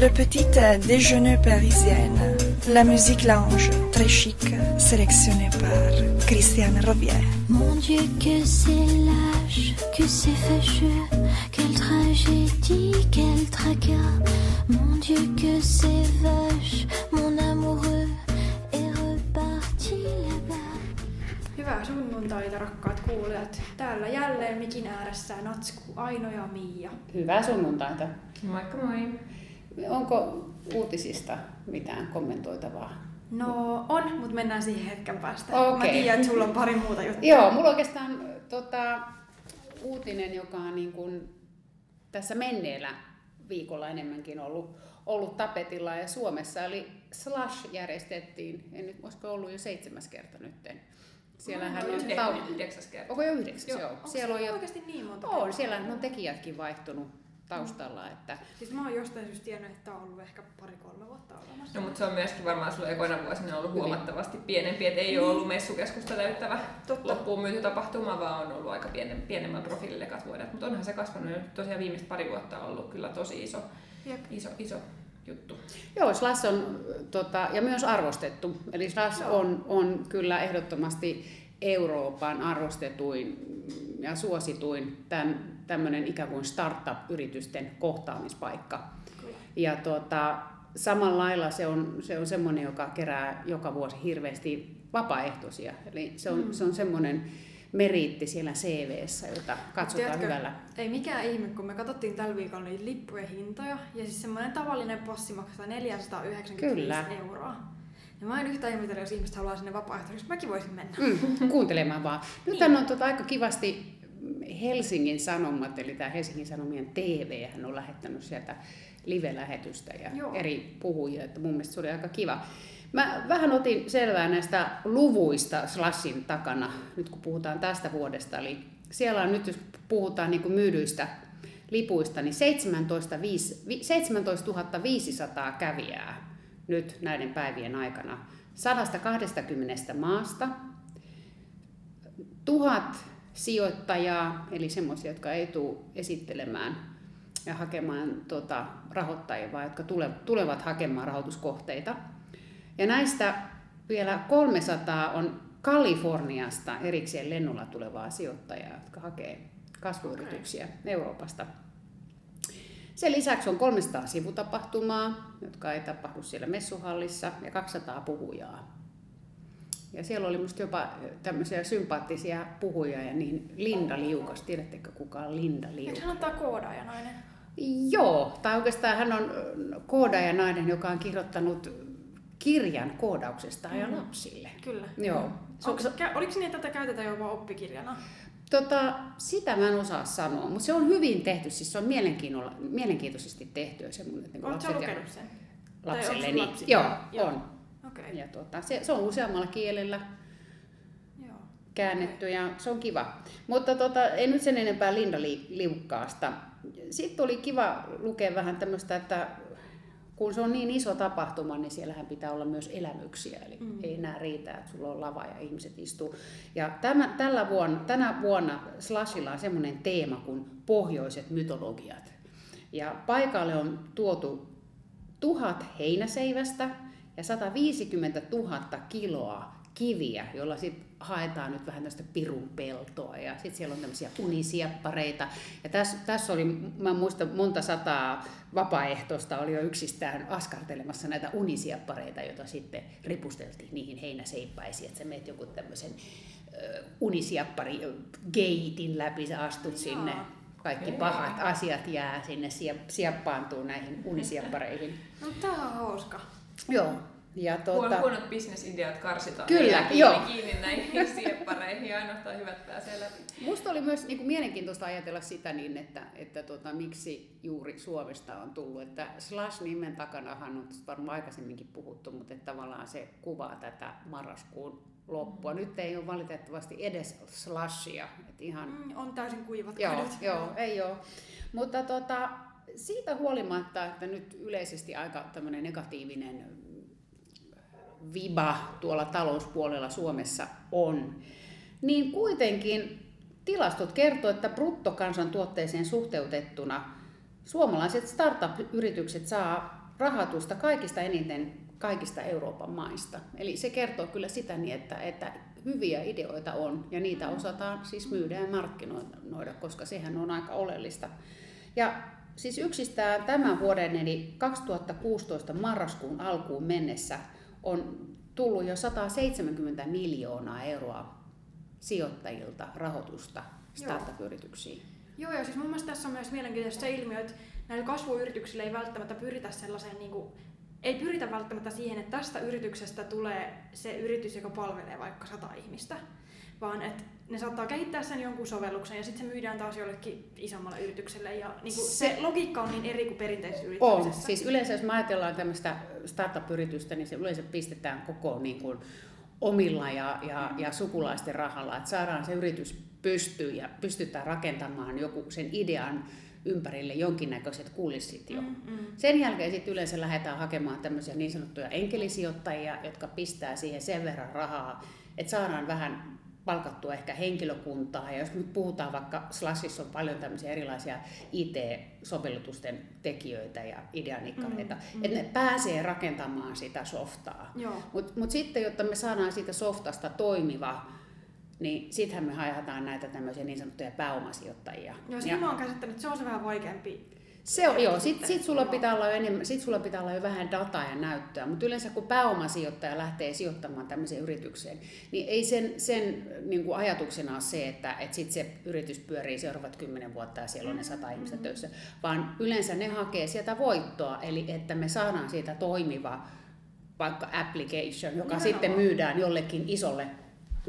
Le petit déjeuner parisienne. La musique lounge, très chic, sélectionnée par Christiane Robier. Mon Dieu, que c'est lâche, que c'est fâcheux, quelle tragédie, quel tracas. Mon Dieu, que c'est vache, mon amoureux est reparti là-bas. Hyvää sunnuntaita, rakkaat kuulijat. Täällä jälleen mikin ääressä Natsku, Aino ja Miia. Hyvää sunnuntaita. Moikka moi. Onko uutisista mitään kommentoitavaa? No on, mutta mennään siihen hetken päästä. Okei. Mä tiedän, että sulla on pari muuta juttua. Joo, mulla oikeastaan tota, uutinen, joka on niin kuin tässä menneellä viikolla enemmänkin ollut, ollut tapetilla ja Suomessa, eli Slash järjestettiin, en nyt, olisiko ollut jo seitsemäs kerta nytten. Siellähän on Yhde- tau- Yhdeksäs kerta. Onko jo yhdeksäs? Joo. Onko Siellä on jo, oikeasti niin monta on, siellä on tekijätkin vaihtunut taustalla, että Siis mä oon jostain syystä tiennyt, että on ollut ehkä pari-kolme vuotta olemassa. No, mutta se on myöskin varmaan sulla ekoina vuosina ollut Hyvin. huomattavasti pienempi, että ei ole ollut messukeskusta täyttävä Totta. loppuun myyty tapahtuma, vaan on ollut aika pienen, pienemmän profiilille ekat vuodet. Mutta onhan se kasvanut nyt tosiaan viimeiset pari vuotta on ollut kyllä tosi iso, Jep. iso, iso juttu. Joo, Slash on tota, ja myös arvostettu. Eli Slash on, on kyllä ehdottomasti Euroopan arvostetuin ja suosituin tämän, tämmöinen ikään kuin startup-yritysten kohtaamispaikka. Ja tota, samalla lailla se on, se on semmoinen, joka kerää joka vuosi hirveästi vapaaehtoisia. Eli se on, Mm. se on semmoinen meriitti siellä CVssä, jota katsotaan Tiedätkö, hyvällä. Ei mikään ihme, kun me katsottiin tällä viikolla niitä lippujen hintoja, ja siis semmoinen tavallinen passi maksaa 495 Kyllä. euroa. Ja mä en yhtään ihmetellä, jos ihmiset haluaa sinne vapaaehtoisesti, mäkin voisin mennä. Mm, kuuntelemaan vaan. Nyt Niin. on tota aika kivasti Helsingin Sanomat, eli tämä Helsingin Sanomien TV, hän on lähettänyt sieltä live-lähetystä ja Joo. eri puhujia, että mun mielestä se oli aika kiva. Mä vähän otin selvää näistä luvuista Slashin takana, nyt kun puhutaan tästä vuodesta, eli siellä on nyt, jos puhutaan niin kuin myydyistä lipuista, niin 17, 5, 17 500 kävijää nyt näiden päivien aikana 120 maasta, tuhat sijoittajaa, eli semmoisia, jotka ei tule esittelemään ja hakemaan tota, rahoittajia, vaan jotka tule, tulevat hakemaan rahoituskohteita. Ja näistä vielä 300 on Kaliforniasta erikseen lennolla tulevaa sijoittajaa, jotka hakee kasvuyrityksiä okay. Euroopasta. Sen lisäksi on 300 sivutapahtumaa, jotka ei tapahdu siellä messuhallissa, ja 200 puhujaa. Ja siellä oli musta jopa tämmöisiä sympaattisia puhujia, niin Linda Liukas. Tiedättekö kuka on Linda Eikö Liukas? hän ottaa koodaaja nainen? Joo, tai oikeastaan hän on koodaaja nainen, joka on kirjoittanut kirjan koodauksesta ja Mhm. lapsille. Kyllä. Joo. Onko, oliko niin, että tätä käytetään jopa oppikirjana? Tota, sitä mä en osaa sanoa, mutta se on hyvin tehty, siis se on mielenkiinnolla, mielenkiintoisesti tehty ja semmoinen, että niin Oletko sä lukenut sen? Lapselleni. sulla lapsi? Joo, Joo. on. Okay. Ja tota, se, se on useammalla kielellä Joo. käännetty ja se on kiva. Mutta tota, ei nyt sen enempää Linda Li- Liukkaasta. Sitten oli kiva lukea vähän tämmöistä, että kun se on niin iso tapahtuma, niin siellähän pitää olla myös elämyksiä. Eli Mm. ei enää riitä, että sulla on lava ja ihmiset istuu. Ja tämä, tällä vuonna, tänä vuonna Slashilla on semmoinen teema kuin pohjoiset mytologiat. Ja paikalle on tuotu tuhat heinäseivästä ja 150 000 kiloa kiviä, jolla sitten haetaan nyt vähän tästä pirun peltoa ja sitten siellä on tämmöisiä unisieppareita. Ja tässä, tässä oli, mä muistan monta sataa vapaaehtoista oli jo yksistään askartelemassa näitä unisieppareita, joita sitten ripusteltiin niihin heinäseippäisiin, että sä meet joku tämmöisen ö, geitin läpi, sä astut sinne. Kaikki pahat asiat jää sinne, siep- sieppaantuu näihin unisieppareihin. No tää on hauska. Joo. Ja tuota, huonot bisnesideat karsitaan. Kyllä, joo. kiinni näihin sieppareihin ja ainoastaan hyvät pääsee läpi. Musta oli myös niin kuin mielenkiintoista ajatella sitä niin, että, että tota, miksi juuri Suomesta on tullut. Että Slash-nimen takanahan on varmaan aikaisemminkin puhuttu, mutta että tavallaan se kuvaa tätä marraskuun loppua. Nyt ei ole valitettavasti edes Slashia. Että ihan, Mm, on täysin kuivat joo, joo, ei ole. Mutta tota, siitä huolimatta, että nyt yleisesti aika tämmöinen negatiivinen viba tuolla talouspuolella Suomessa on, niin kuitenkin tilastot kertoo, että bruttokansantuotteeseen suhteutettuna suomalaiset startup-yritykset saa rahoitusta kaikista eniten kaikista Euroopan maista. Eli se kertoo kyllä sitä niin, että, että hyviä ideoita on ja niitä osataan siis myydä ja markkinoida, koska sehän on aika oleellista. Ja siis yksistään tämän vuoden eli 2016 marraskuun alkuun mennessä on tullut jo 170 miljoonaa euroa sijoittajilta rahoitusta startup-yrityksiin. Joo, ja siis mun mielestä tässä on myös mielenkiintoista se ilmiö, että näillä kasvuyrityksillä ei välttämättä pyritä sellaiseen, niin kuin, ei pyritä välttämättä siihen, että tästä yrityksestä tulee se yritys, joka palvelee vaikka sata ihmistä, vaan että ne saattaa kehittää sen jonkun sovelluksen ja sitten se myydään taas jollekin isommalle yritykselle. Ja niin kuin se, se logiikka on niin eri kuin perinteisessä yrityksessä. On. Siis yleensä jos me ajatellaan tämmöistä startup-yritystä, niin se yleensä pistetään koko niin kuin omilla ja, ja, ja sukulaisten rahalla, että saadaan se yritys pystyyn ja pystytään rakentamaan joku sen idean ympärille jonkinnäköiset kulissit jo. Mm, mm. Sen jälkeen sitten yleensä lähdetään hakemaan tämmöisiä niin sanottuja enkelisijoittajia, jotka pistää siihen sen verran rahaa, että saadaan vähän palkattua ehkä henkilökuntaa. Ja jos nyt puhutaan vaikka Slashissa on paljon tämmöisiä erilaisia IT-sovellutusten tekijöitä ja ideanikkareita, mm, mm. että ne pääsee rakentamaan sitä softaa. Mutta mut sitten, jotta me saadaan siitä softasta toimiva, niin sittenhän me haetaan näitä tämmöisiä niin sanottuja pääomasijoittajia. Joo, ja, mä oon käsittänyt, että se on se vähän vaikeampi se on, joo, sit, sit, sulla pitää olla jo enemmän, sit sulla pitää olla jo vähän dataa ja näyttöä, mutta yleensä kun pääomasijoittaja lähtee sijoittamaan tämmöiseen yritykseen, niin ei sen, sen niin kuin ajatuksena ole se, että, että sit se yritys pyörii seuraavat kymmenen vuotta ja siellä on ne sata ihmistä mm-hmm. töissä, vaan yleensä ne hakee sieltä voittoa, eli että me saadaan siitä toimiva vaikka application, joka no, sitten myydään jollekin isolle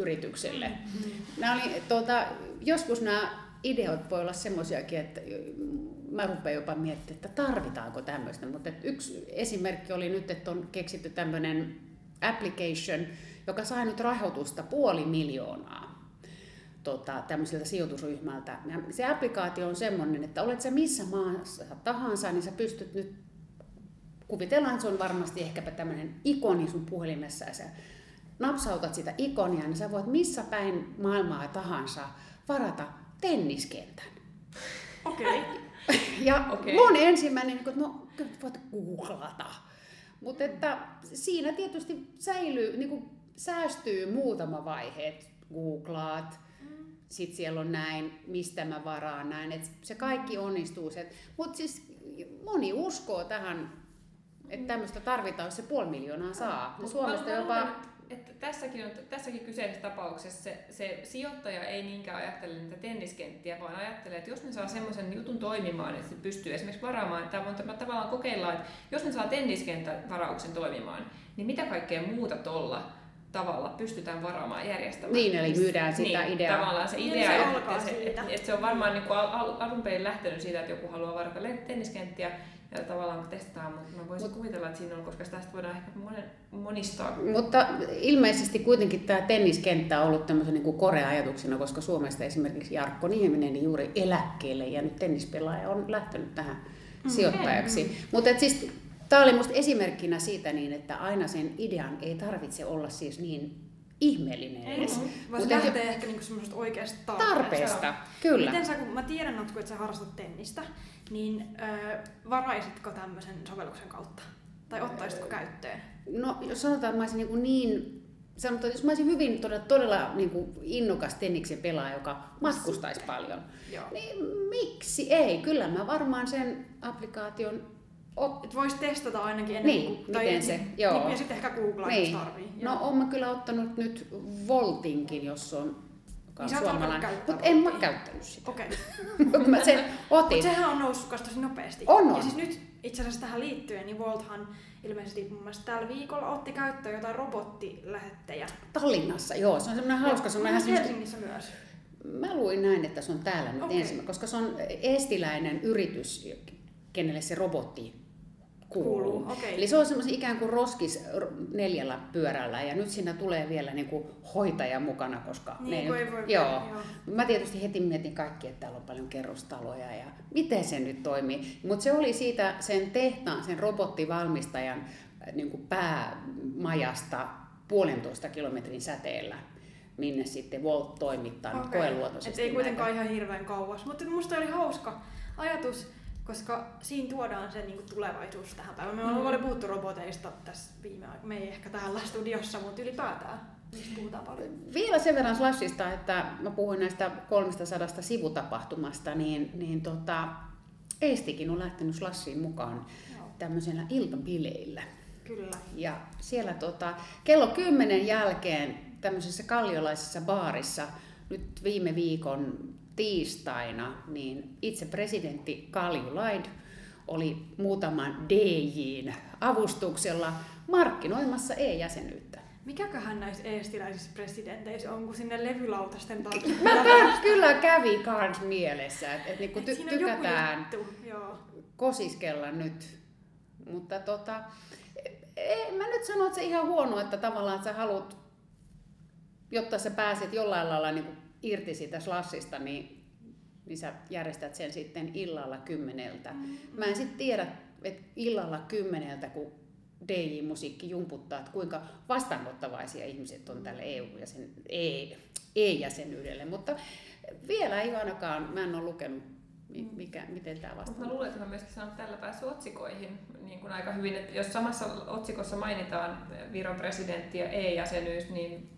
yritykselle. Mm-hmm. Nämä oli, tuota, joskus nämä ideot voi olla semmoisiakin, että mä rupean jopa miettimään, että tarvitaanko tämmöistä. Mutta yksi esimerkki oli nyt, että on keksitty tämmöinen application, joka sai nyt rahoitusta puoli miljoonaa tota, tämmöiseltä sijoitusryhmältä. Ja se applikaatio on semmoinen, että olet sä missä maassa tahansa, niin sä pystyt nyt, kuvitellaan, että se on varmasti ehkäpä tämmöinen ikoni sun puhelimessa, ja sä napsautat sitä ikonia, niin sä voit missä päin maailmaa tahansa varata tenniskentän. Okei. Okay. Ja okay. mun ensimmäinen, että no voit googlata. Mutta että siinä tietysti säilyy, niin kuin säästyy muutama vaihe, että googlaat, mm. sitten siellä on näin, mistä mä varaan näin, että se kaikki onnistuu. Mutta siis moni uskoo tähän, että tämmöistä tarvitaan, jos se puoli miljoonaa saa. Ja Suomesta jopa että tässäkin, on, tässäkin kyseisessä tapauksessa se, se sijoittaja ei niinkään ajattele niitä tenniskenttiä, vaan ajattelee, että jos ne saa semmoisen jutun toimimaan, että se pystyy esimerkiksi varaamaan, että tavallaan kokeillaan, että jos ne saa tenniskentän varauksen toimimaan, niin mitä kaikkea muuta tuolla tavalla pystytään varaamaan järjestämään. Niin, eli myydään sitä niin, ideaa. Tavallaan se niin, idea, se että, se, että, että, se on varmaan niin kuin alun perin lähtenyt siitä, että joku haluaa varata tenniskenttiä, ja tavallaan testataan, mutta mä voisin Mut, kuvitella, että siinä on, koska tästä voidaan ehkä monen, monistaa. Mutta ilmeisesti kuitenkin tämä tenniskenttä on ollut tämmöisen niin korea-ajatuksena, koska Suomesta esimerkiksi Jarkko Nieminen niin juuri eläkkeelle ja nyt tennispelaaja on lähtenyt tähän mm, sijoittajaksi. Mm. Mutta siis, tämä oli minusta esimerkkinä siitä niin, että aina sen idean ei tarvitse olla siis niin ihmeellinen edes. Mm-hmm. Vaan se lähtee jo... ehkä niinku semmoisesta oikeasta tarpeesta. tarpeesta. Kyllä. Miten sä, kun mä tiedän, Natku, että sä harrastat tennistä, niin ö, varaisitko tämmöisen sovelluksen kautta? Tai ottaisitko käyttöön? No, jos sanotaan, että mä olisin niin, niin sanotaan, että jos mä olisin hyvin todella, todella niin kuin innokas tenniksen pelaaja, joka matkustaisi paljon, Joo. niin miksi ei? Kyllä mä varmaan sen applikaation Ot... Et voisi testata ainakin ennen niin, kuin, tai miten se, joo. Ja sitten ehkä googlaa, niin. jos tarvii. No, on mä kyllä ottanut nyt Voltinkin, jos on niin suomalainen. Mutta en mä käyttänyt sitä. Okei. Okay. mä sen otin. Mutta sehän on noussut tosi nopeasti. On, on. Ja siis nyt itse asiassa tähän liittyen, niin Volthan ilmeisesti mun mielestä tällä viikolla otti käyttöön jotain robottilähettejä. Tallinnassa, joo. Se on semmoinen hauska. Se on vähän Helsingissä myös. Mä luin näin, että se on täällä nyt okay. ensimmäinen, koska se on estiläinen yritys, kenelle se robotti kuuluu. kuuluu. Okay. Eli se on semmoisen ikään kuin roskis neljällä pyörällä ja nyt siinä tulee vielä niin kuin hoitaja mukana, koska niin, ne voi, voi, joo. joo. Mä tietysti heti mietin kaikki, että täällä on paljon kerrostaloja ja miten se nyt toimii. Mutta se oli siitä sen tehtaan, sen robottivalmistajan äh, niin kuin päämajasta puolentoista kilometrin säteellä minne sitten Volt toimittaa okay. koeluotoisesti. Et ei kuitenkaan näitä. ihan hirveän kauas, mutta musta oli hauska ajatus, koska siinä tuodaan se niin tulevaisuus tähän päivään. Me ollaan mm. paljon puhuttu roboteista tässä viime aikoina. Me ei ehkä täällä studiossa, mutta ylipäätään niistä puhutaan paljon. Vielä sen verran Slashista, että mä puhuin näistä 300 sivutapahtumasta, niin, niin tota, Eestikin on lähtenyt Slashiin mukaan Joo. tämmöisellä iltabileillä. Kyllä. Ja siellä tota, kello kymmenen jälkeen tämmöisessä kalliolaisessa baarissa nyt viime viikon tiistaina, niin itse presidentti Kaljulaid oli muutaman DJin avustuksella markkinoimassa e-jäsenyyttä. Mikäköhän näissä eestiläisissä presidenteissä on, kun sinne levylautasten takia? Mä kyllä kävi kans mielessä, että et niinku ty- et tykätään kosiskella nyt. Mutta tota, ei, mä nyt sanon, että se ihan huono, että tavallaan että sä haluat, jotta sä pääset jollain lailla niin irti siitä slassista, niin, niin sä järjestät sen sitten illalla kymmeneltä. Mm. Mä en sitten tiedä, että illalla kymmeneltä, kun DJ-musiikki jumputtaa, että kuinka vastaanottavaisia ihmiset on tälle EU-jäsen, E-jäsenyydelle, mutta vielä ei ainakaan, mä en ole lukenut mikä, miten tämä vastaa? Mä luulen, että mä myöskin saanut tällä päässyt otsikoihin niin kuin aika hyvin, että jos samassa otsikossa mainitaan Viron presidentti ja E-jäsenyys, niin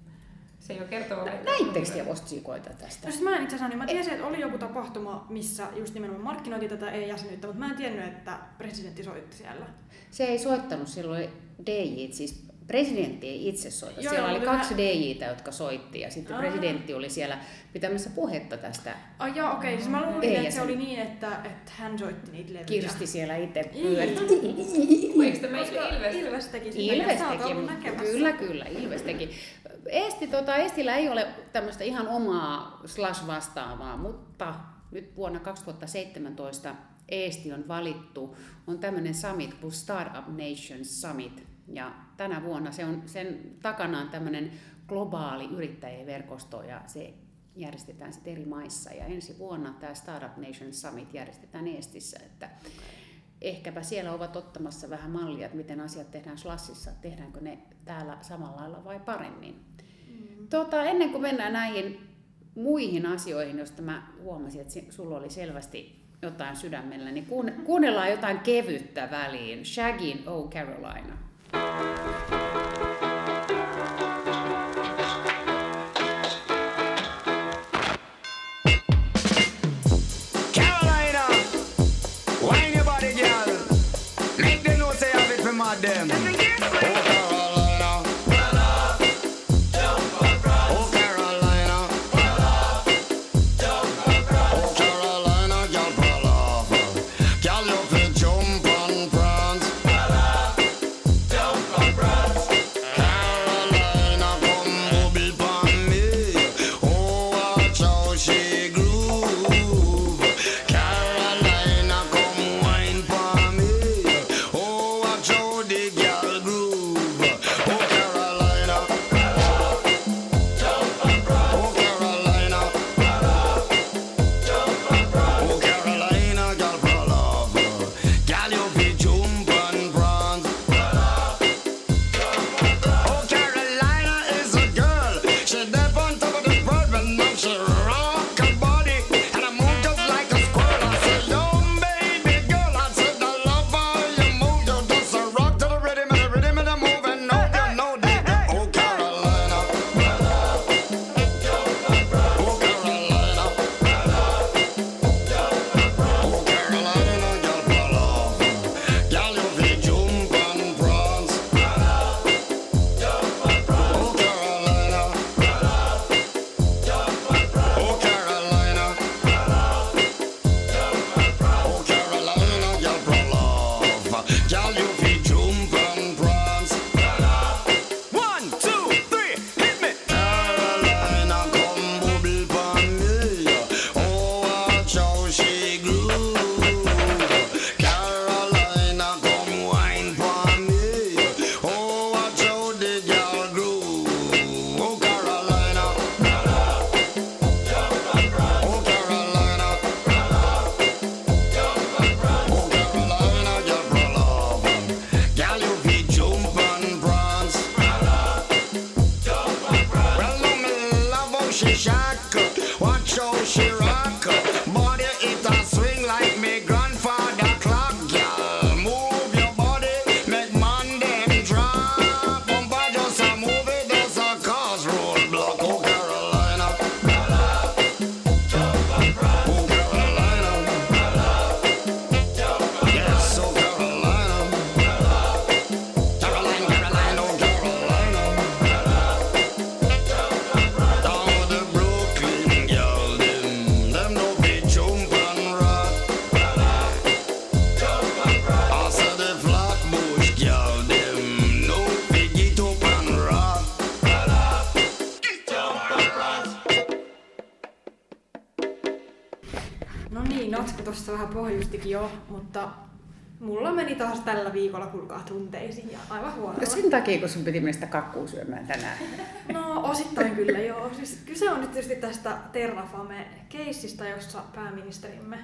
se jo kertoo... Näittekö te otsikoita tästä? No siis mä en itse asiassa, niin mä tiesin, että oli joku tapahtuma, missä just nimenomaan markkinoitiin tätä e-jäsenyyttä, mutta mä en tiennyt, että presidentti soitti siellä. Se ei soittanut silloin DJ, siis presidentti ei itse soita. Joo, siellä oli kaksi. DJtä, jotka soitti ja sitten Aa. presidentti oli siellä pitämässä puhetta tästä. Ah, joo, okei. Okay. Siis mä luulin, että se oli niin, että, että hän soitti niitä levyjä. Kirsti siellä itse pyöri. Eikö tämä Ilves? Ilves teki sitä. Ilves teki, kyllä, kyllä, Ilves teki. Eesti, tota, Estillä ei ole tämmöistä ihan omaa slash-vastaavaa, mutta nyt vuonna 2017 Eesti on valittu, on tämmöinen summit kuin Startup Nations Summit, ja tänä vuonna se on, sen takana on tämmöinen globaali yrittäjäverkosto ja se järjestetään sitten eri maissa. Ja ensi vuonna tämä Startup Nation Summit järjestetään Eestissä, että ehkäpä siellä ovat ottamassa vähän mallia, että miten asiat tehdään Slassissa, tehdäänkö ne täällä samalla lailla vai paremmin. Tota, ennen kuin mennään näihin muihin asioihin, joista mä huomasin, että sulla oli selvästi jotain sydämellä, niin kuunnellaan jotain kevyttä väliin. Shaggin Oh Carolina. Carolina, wine your body, girl. Make them know say have it for them. Pohjustikin jo, mutta mulla meni taas tällä viikolla kulkaa tunteisiin ja aivan huonolla. Sen takia, kun sun piti mennä kakkuu syömään tänään. No osittain kyllä joo. Siis kyse on nyt tietysti tästä Terrafame-keissistä, jossa pääministerimme,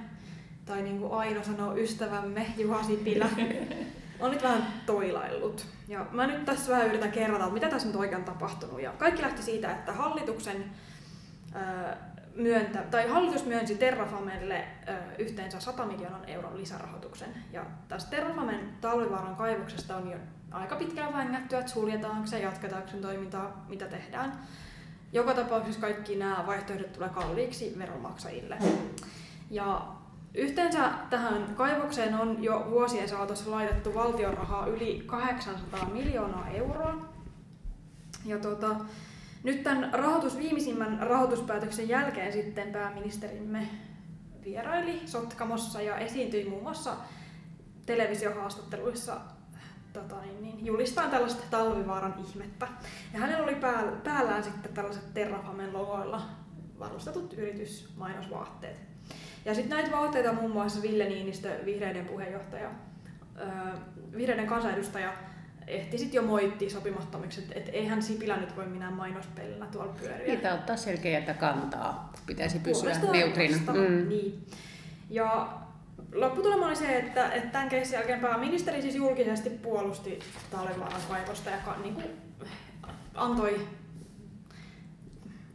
tai niin kuin Aino sanoo ystävämme Juha Sipilä, on nyt vähän toilaillut. Ja mä nyt tässä vähän yritän kerrata, mitä tässä nyt oikein on tapahtunut. Ja kaikki lähti siitä, että hallituksen myöntä, tai hallitus myönsi Terrafamelle ö, yhteensä 100 miljoonan euron lisärahoituksen. Ja tästä Terrafamen talvivaaran kaivoksesta on jo aika pitkään vängätty, että suljetaanko se, jatketaanko sen toimintaa, mitä tehdään. Joka tapauksessa kaikki nämä vaihtoehdot tulee kalliiksi veronmaksajille. Ja yhteensä tähän kaivokseen on jo vuosien saatossa laitettu valtion rahaa yli 800 miljoonaa euroa. Ja tota, nyt tämän rahoitus, viimeisimmän rahoituspäätöksen jälkeen sitten pääministerimme vieraili Sotkamossa ja esiintyi muun muassa televisiohaastatteluissa tota, niin, niin, julistaa tällaista talvivaaran ihmettä. Ja hänellä oli pääl, päällään sitten tällaiset Terrafamen logoilla varustetut yritysmainosvaatteet. Ja sitten näitä vaatteita muun muassa Ville Niinistö, vihreiden puheenjohtaja, vihreiden kansanedustaja, ehti sitten jo moitti sopimattomiksi, että et eihän Sipilä nyt voi minä mainospelillä tuolla pyöriä. Niitä ottaa selkeää kantaa, pitäisi pysyä neutrina. Mm. Niin. Ja lopputulema oli se, että, että tämän keissin jälkeen pääministeri siis julkisesti puolusti Talvivaaran kaivosta ja niin kuin, antoi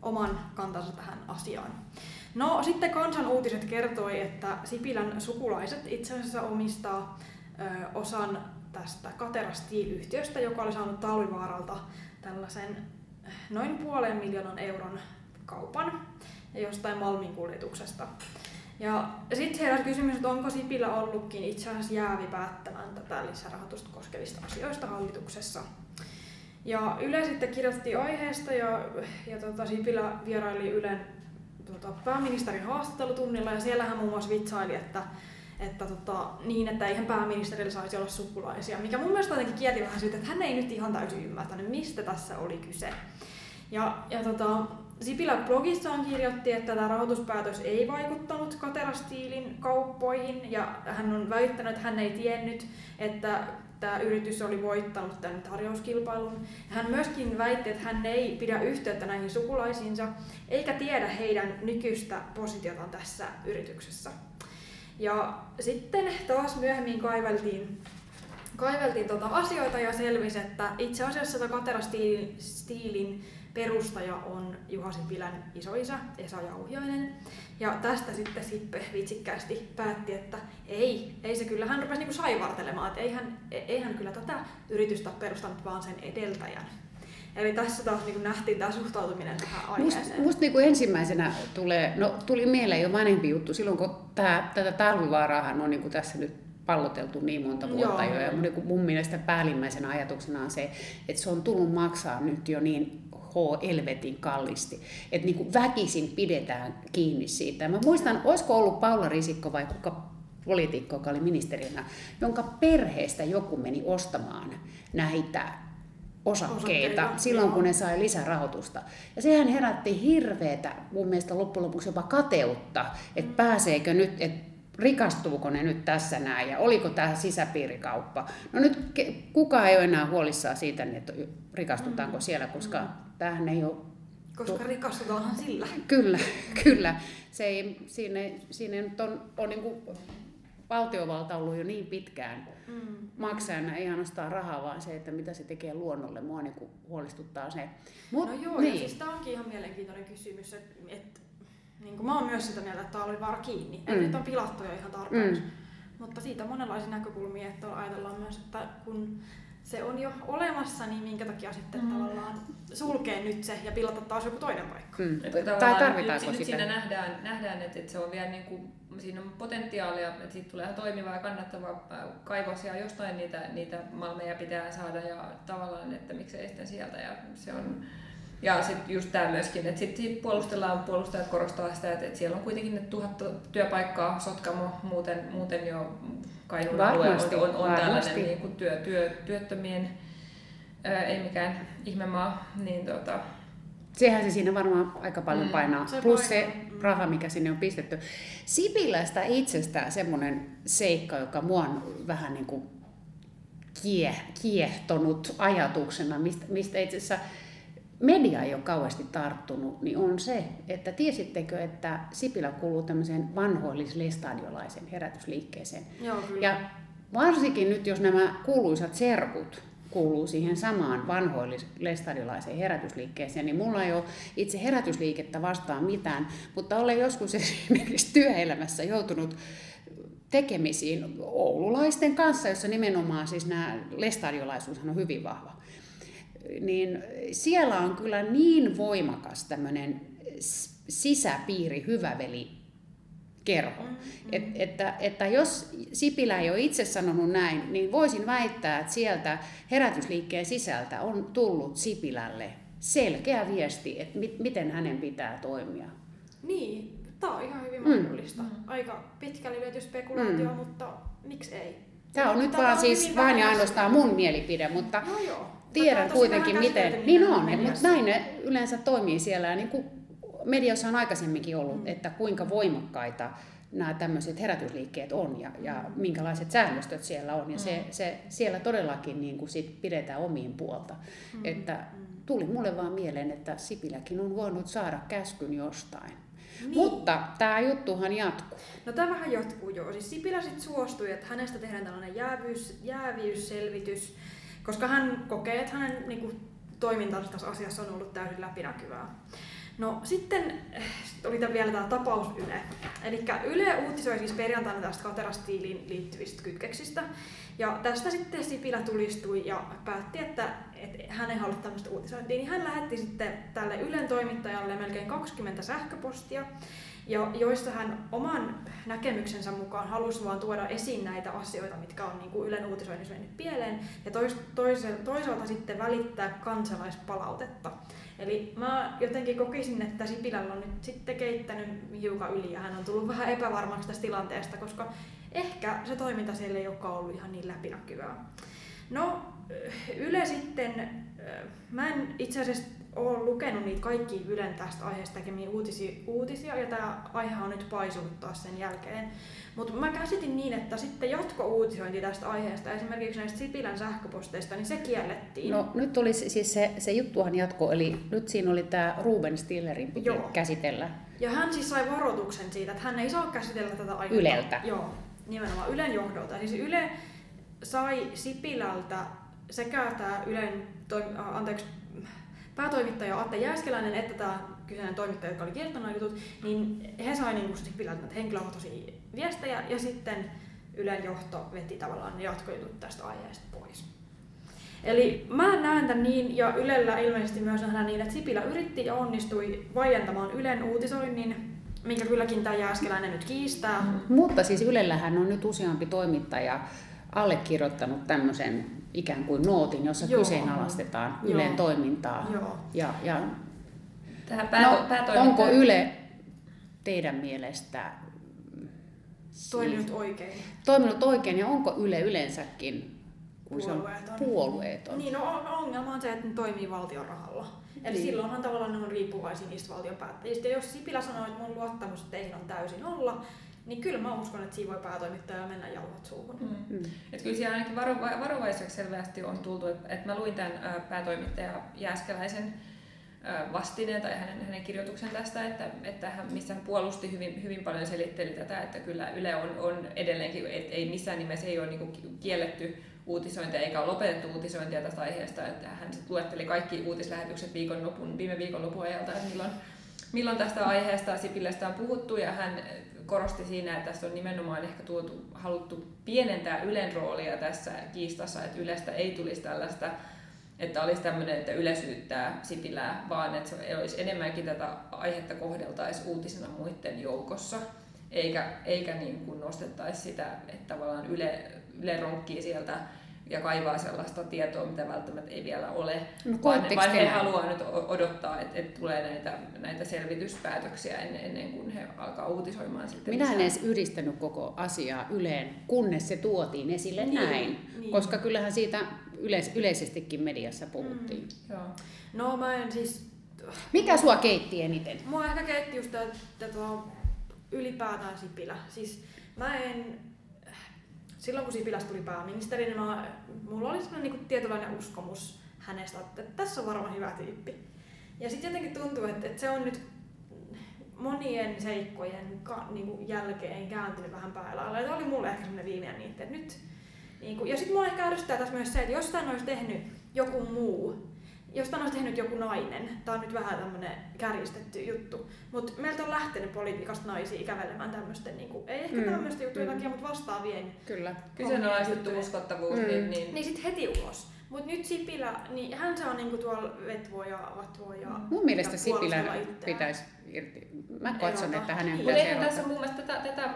oman kantansa tähän asiaan. No sitten kansan uutiset kertoi, että Sipilän sukulaiset itse asiassa omistaa ö, osan tästä Katera Steel-yhtiöstä, joka oli saanut Talvivaaralta tällaisen noin puolen miljoonan euron kaupan ja jostain Malmin kuljetuksesta. Ja sitten heräsi kysymys, että onko Sipilä ollutkin itse asiassa jäävi päättämään tätä lisärahoitusta koskevista asioista hallituksessa. Ja Yle sitten kirjoitti aiheesta ja, ja tota, Sipilä vieraili Ylen tota, pääministerin haastattelutunnilla ja siellä hän muun muassa vitsaili, että että tota, niin, että eihän pääministerillä saisi olla sukulaisia, mikä mun mielestä jotenkin kieti vähän siitä, että hän ei nyt ihan täysin ymmärtänyt, mistä tässä oli kyse. Ja, ja tota, Sipilä blogissaan kirjoitti, että tämä rahoituspäätös ei vaikuttanut Katerastiilin kauppoihin ja hän on väittänyt, että hän ei tiennyt, että tämä yritys oli voittanut tämän tarjouskilpailun. Hän myöskin väitti, että hän ei pidä yhteyttä näihin sukulaisiinsa eikä tiedä heidän nykyistä positiotaan tässä yrityksessä. Ja sitten taas myöhemmin kaiveltiin, kaiveltiin tota asioita ja selvisi, että itse asiassa Katera Stiilin perustaja on Juha Sipilän isoisä Esa Jauhiainen. Ja tästä sitten Sippe vitsikkäästi päätti, että ei, ei se kyllä, hän rupesi niinku saivartelemaan, että eihän, eihän kyllä tätä yritystä perustanut vaan sen edeltäjän. Eli tässä taas niin nähtiin tämä suhtautuminen tähän aiheeseen. Musta, musta niin ensimmäisenä tulee, no tuli mieleen jo vanhempi juttu, silloin kun tämä, tätä talvivaaraahan on niin kuin tässä nyt palloteltu niin monta vuotta Joo. jo. Ja mun, mun mielestä päällimmäisenä ajatuksena on se, että se on tullut maksaa nyt jo niin H-elvetin kallisti. Että niin väkisin pidetään kiinni siitä. Mä muistan, olisiko ollut Paula Risikko vai kuka poliitikko, joka oli ministerinä, jonka perheestä joku meni ostamaan näitä osakkeita, osakkeita silloin, kun ne sai lisärahoitusta. Ja sehän herätti hirveätä, mun mielestä loppujen lopuksi jopa kateutta, että mm. pääseekö nyt, että rikastuuko ne nyt tässä näin ja oliko tämä sisäpiirikauppa. No nyt kukaan ei ole enää huolissaan siitä, että rikastutaanko mm. siellä, koska mm. tämähän ei ole koska rikastutaanhan sillä. Kyllä, kyllä. Se ei, siinä, siinä nyt on, on niin kuin valtiovalta ollut jo niin pitkään mm. maksajana, ei ainoastaan rahaa, vaan se, että mitä se tekee luonnolle. Mua niin kuin huolestuttaa se. Mut, no joo, niin. ja siis tämä onkin ihan mielenkiintoinen kysymys, että et, niin kuin mä oon myös sitä mieltä, että tämä oli vaan kiinni. Mm. Että on pilattu jo ihan tarpeeksi. Mm. Mutta siitä on monenlaisia näkökulmia, että ajatellaan myös, että kun se on jo olemassa, niin minkä takia sitten mm. tavallaan sulkee nyt se ja pilata taas joku toinen paikka. Mm. Tai tarvitaanko nyt, siinä nähdään, nähdään että, että se on vielä niin kuin, siinä on potentiaalia, että siitä tulee ihan toimiva ja kannattava kaivos ja jostain niitä, niitä malmeja pitää saada ja tavallaan, että miksei sitten sieltä ja se on ja sitten just tämä myöskin, että sitten sit puolustellaan, puolustajat korostaa sitä, että, että siellä on kuitenkin ne tuhat työpaikkaa, Sotkamo, muuten, muuten jo Kainuun alue on, on, on tällainen niin kuin työ, työ, työttömien, ää, ei mikään ihmemaa, niin tota, Sehän se siinä varmaan aika paljon Mm, painaa. se Plus painaa, se mm. raha, mikä sinne on pistetty. Sipilästä itsestään semmoinen seikka, joka mua on vähän niin kuin kie, kiehtonut ajatuksena, mistä, mistä itse asiassa media ei ole kauheasti tarttunut, niin on se, että tiesittekö, että Sipilä kuuluu tämmöiseen vanhoillis-lestadiolaisen herätysliikkeeseen. Joo, kyllä. Ja varsinkin nyt, jos nämä kuuluisat serkut kuuluu siihen samaan vanhoillis-lestadiolaiseen herätysliikkeeseen, niin mulla ei ole itse herätysliikettä vastaan mitään, mutta olen joskus esimerkiksi työelämässä joutunut tekemisiin oululaisten kanssa, jossa nimenomaan siis nämä lestadiolaisuushan on hyvin vahva. Niin siellä on kyllä niin voimakas tämmöinen sisäpiiri, hyväveli kerho. Mm, Et, että, että jos Sipilä ei ole itse sanonut näin, niin voisin väittää, että sieltä herätysliikkeen sisältä on tullut Sipilälle selkeä viesti, että mit, miten hänen pitää toimia. Niin, tää on ihan hyvin Mm. mahdollista. Aika pitkälle viety spekulaatio, Mm. mutta miksi ei? Tämä on nyt Tätä vaan on siis vain ja vähän- ainoastaan mun mielipide, mutta Joo, joo. Tiedän kuitenkin, miten... Niin on, mutta näin ne yleensä toimii siellä. Ja niin kuin mediassa on aikaisemminkin ollut, Mm. että kuinka voimakkaita nämä tämmöiset herätysliikkeet on ja, ja Mm. minkälaiset säännöstöt siellä on. Ja se, se, siellä todellakin niin kuin sit pidetään omiin puolta. Mm. Että tuli mulle vaan mieleen, että Sipiläkin on voinut saada käskyn jostain. Niin. Mutta tämä juttuhan jatkuu. No tämä vähän jatkuu joo. Siis Sipilä sitten suostui, että hänestä tehdään tällainen jäävyys, jääviysselvitys, koska hän kokee, että hänen niin kuin, toimintansa tässä asiassa on ollut täysin läpinäkyvää. No sitten oli tämän vielä tämä tapaus Yle. Eli Yle uutisoi siis perjantaina tästä katerastiiliin liittyvistä kytkeksistä. Ja tästä sitten Sipilä tulistui ja päätti, että, että hän ei halua tämmöistä uutisointia. Niin hän lähetti sitten tälle Ylen toimittajalle melkein 20 sähköpostia, jo, joissa hän oman näkemyksensä mukaan halusi vaan tuoda esiin näitä asioita, mitkä on niin kuin Ylen uutisoinnissa mennyt pieleen, ja tois, toise, toisaalta sitten välittää kansalaispalautetta. Eli mä jotenkin kokisin, että Sipilällä on nyt sitten keittänyt hiukan yli, ja hän on tullut vähän epävarmaksi tästä tilanteesta, koska ehkä se toiminta siellä ei olekaan ollut ihan niin läpinäkyvää. No, Yle sitten, mä en itse asiassa ole lukenut niitä kaikki Ylen tästä aiheesta tekemiä uutisia, uutisia ja tämä aihe on nyt paisunut taas sen jälkeen. Mutta mä käsitin niin, että sitten jatko-uutisointi tästä aiheesta, esimerkiksi näistä Sipilän sähköposteista, niin se kiellettiin. No nyt tuli siis se, se juttuhan jatko, eli nyt siinä oli tämä Ruben Stillerin piti Joo. käsitellä. Ja hän siis sai varoituksen siitä, että hän ei saa käsitellä tätä aihetta. Yleltä. Joo, nimenomaan Ylen johdolta. Siis Yle sai Sipilältä sekä tämä Ylen toim- äh, anteeksi, päätoimittaja Atte Jääskeläinen että tämä kyseinen toimittaja, joka oli kirjoittanut jutut, niin he sai niin Sipilältä näitä henkilökohtaisia viestejä ja sitten Ylen johto veti tavallaan jatkojutut tästä aiheesta pois. Eli mä näen tämän niin, ja Ylellä ilmeisesti myös nähdään niin, että Sipilä yritti ja onnistui vaientamaan Ylen uutisoinnin, minkä kylläkin tämä Jääskeläinen nyt kiistää. Mutta siis Ylellähän on nyt useampi toimittaja allekirjoittanut tämmöisen ikään kuin nootin, jossa Joo. kyseenalaistetaan Joo. Ylen toimintaa. Joo. Ja, ja Tähän pääto- no, päätoimittaja- onko Yle teidän mielestä Toiminut oikein. toiminut oikein ja onko Yle yleensäkin kun se on Puolueeton. puolueeton? Niin, no on- ongelma on se, että ne toimii valtion rahalla. Eli Niin. silloinhan tavallaan ne on riippuvaisia niistä valtion päättäjistä. Ja jos Sipilä sanoo, että mun luottamus teihin on täysin nolla, niin kyllä mä uskon, että siinä voi päätoimittaja mennä jauhot suuhun. Mm. Mm. Et kyllä siellä ainakin varo, varovaiseksi selvästi on tultu, että et mä luin tämän ä, päätoimittaja Jääskeläisen vastineen tai hänen, hänen kirjoituksen tästä, että, että hän, missä hän puolusti hyvin, hyvin paljon selitteli tätä, että kyllä Yle on, on edelleenkin, et ei missään nimessä ei ole niinku kielletty uutisointia eikä ole lopetettu uutisointia tästä aiheesta, että hän sit luetteli kaikki uutislähetykset viikonlopun, viime viikonlopun ajalta, että milloin, milloin tästä aiheesta Sipilästä on puhuttu ja hän korosti siinä, että tässä on nimenomaan ehkä tuotu, haluttu pienentää Ylen roolia tässä kiistassa, että Ylestä ei tulisi tällaista, että olisi tämmöinen, että Yle syyttää Sipilää, vaan että se olisi enemmänkin tätä aihetta kohdeltaisiin uutisena muiden joukossa, eikä, eikä niin kuin nostettaisi sitä, että tavallaan Yle, Yle ronkkii sieltä ja kaivaa sellaista tietoa, mitä välttämättä ei vielä ole, No, vaan, vaan he haluaa nyt odottaa, että, että tulee näitä, näitä selvityspäätöksiä ennen, ennen kuin he alkaa uutisoimaan sitten Minä en lisää. edes yhdistänyt koko asiaa Yleen, kunnes se tuotiin esille Niin, näin. niin. Koska kyllähän siitä yleis- yleisestikin mediassa puhuttiin. Joo. No mä en siis Mikä sua keitti eniten? Mua ehkä keitti just että tuo ylipäätään Sipilä. Siis mä en, silloin kun Sipilästä tuli pääministeri, niin mä, mulla oli sellainen niin tietynlainen uskomus hänestä, että tässä on varmaan hyvä tyyppi. Ja sitten jotenkin tuntuu, että, että se on nyt monien seikkojen ka, niin kuin jälkeen kääntynyt vähän päällä. Ja oli mulle ehkä semmoinen viimeinen niitti, että nyt... Niin kuin, ja sitten mua ehkä ärsyttää tässä myös se, että jos tämän olisi tehnyt joku muu, jos tämän olisi tehnyt joku nainen, tämä on nyt vähän tämmöinen kärjistetty juttu, mutta meiltä on lähtenyt politiikasta naisia kävelemään tämmöisten, niin kuin, ei ehkä mm. tämmöisten juttujen mm. takia, mutta vastaavien. Kyllä. Kyseenalaistettu uskottavuus. Mm. Niin, niin. niin sitten heti ulos. Mutta nyt Sipilä, niin hän saa niinku tuolla vetvoa ja vatvoa ja Mun mielestä Sipilä pitäisi irti. Mä katson, että hänen Mutta eihän tässä mun mielestä tätä, tätä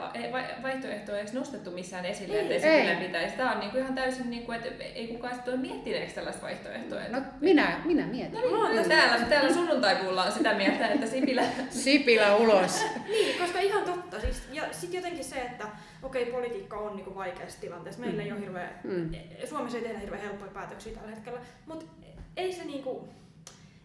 vaihtoehtoa edes nostettu missään esille, ei, että Sipilä pitäisi. Tämä on niinku ihan täysin, niinku, että ei kukaan sitten ole miettineeksi tällaista vaihtoehtoa. No minä, minä mietin. No, niin, no, täällä, täällä sunnuntaipuulla on sitä mieltä, että Sipilä... Sipilä ulos. niin, koska ihan totta. Siis, ja sitten jotenkin se, että okei, okay, politiikka on niinku vaikeassa tilanteessa. Meillä mm. ei ole hirveä, mm. Suomessa ei tehdä hirveän helppoja päätöksiä tällä hetkellä, mutta ei se niinku,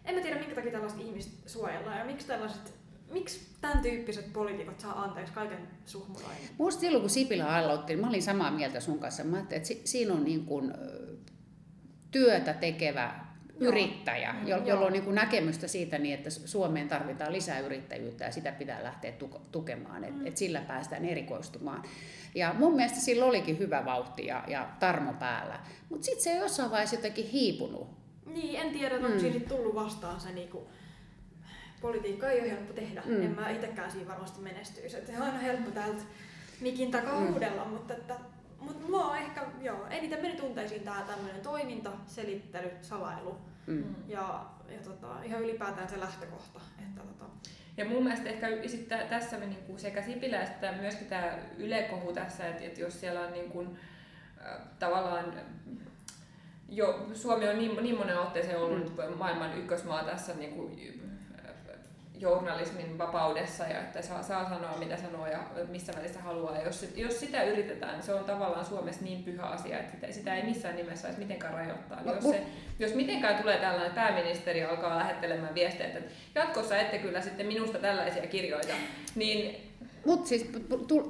en mä tiedä minkä takia tällaista ihmistä suojellaan ja miksi tällaiset miksi tämän tyyppiset poliitikot saa anteeksi kaiken suhmulainen? Musta silloin kun Sipilä aloitti, niin mä olin samaa mieltä sun kanssa. Mä että siinä on niin kuin työtä tekevä yrittäjä, mm, jo, jolla on niin kuin näkemystä siitä, niin, että Suomeen tarvitaan lisää yrittäjyyttä ja sitä pitää lähteä tukemaan, että mm. et sillä päästään erikoistumaan. Ja mun mielestä sillä olikin hyvä vauhti ja, ja tarmo päällä, mutta sitten se ei jossain vaiheessa jotenkin hiipunut. Niin, en tiedä, onko mm. siinä tullut vastaan se niinku, politiikka ei ole helppo tehdä. Mm. En mä itsekään siinä varmasti menestyisi. Että se on aina helppo täältä mikin takaa mm. huudella, mutta että mutta mua on ehkä, joo, eniten meni tunteisiin tää tämmöinen toiminta, selittely, salailu mm. ja, ja tota, ihan ylipäätään se lähtökohta. Että tota. Ja mun mielestä ehkä sit tässä me niinku sekä Sipilä että myöskin tämä ylekohu tässä, että, että jos siellä on niinku, äh, tavallaan jo, Suomi on niin, niin monen otteeseen ollut mm. maailman ykkösmaa tässä niin kuin, journalismin vapaudessa ja että saa, saa sanoa mitä sanoo ja missä välissä haluaa. Ja jos, jos sitä yritetään, se on tavallaan Suomessa niin pyhä asia, että sitä, sitä ei missään nimessä edes mitenkään rajoittaa. Niin jos, se, jos mitenkään tulee tällainen pääministeri alkaa lähettelemään viestejä, että jatkossa ette kyllä sitten minusta tällaisia kirjoita, niin... Mutta siis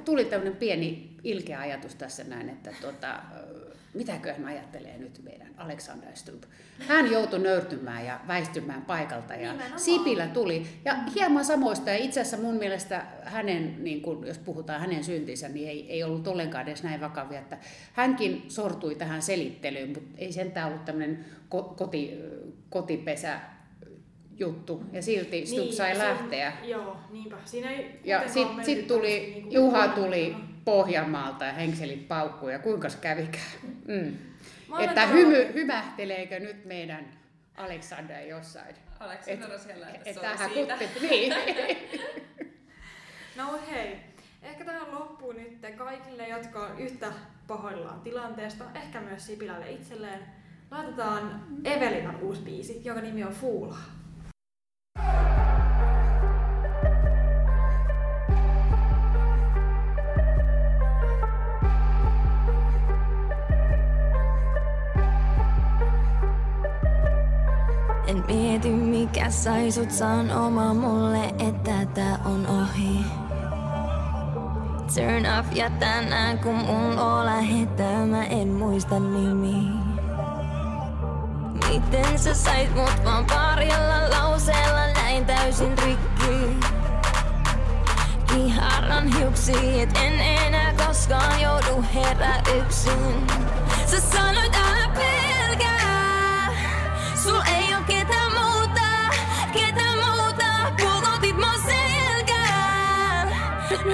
tuli tämmöinen pieni ilkeä ajatus tässä näin, että tuota, mitäköhän mä ajattelee nyt meidän Alexander Stubb. Hän joutui nöyrtymään ja väistymään paikalta ja Nimenomaan. Sipilä tuli. Ja hieman samoista ja itse asiassa mun mielestä hänen, niin kun, jos puhutaan hänen syntinsä, niin ei, ei ollut ollenkaan edes näin vakavia. Että hänkin sortui tähän selittelyyn, mutta ei sentään ollut tämmöinen koti, kotipesä juttu ja silti Stubb niin, sai lähteä. joo, niinpä. Siinä ei ja sitten sit tuli, niin Juha tuli Pohjanmaalta ja henkselit paukkuu ja kuinka kävikään. Mm. Että hymy, hymähteleekö nyt meidän Alexander jossain? Alexander on siellä, että et, se siitä. Kutti, niin. no hei, ehkä tähän loppuu nyt kaikille, jotka on yhtä pahoillaan tilanteesta, ehkä myös Sipilälle itselleen. Laitetaan Evelinan uusi biisi, jonka nimi on Fuula. Mikä sai sut oma mulle, että tää on ohi. Turn off ja tänään kun mun on lähettää, mä en muista nimi. Miten sä sait mut vaan parilla lauseella näin täysin rikki? Kiharan hiuksi, et en enää koskaan joudu herää yksin. Sä sanoit älä pelkää, sul ei oo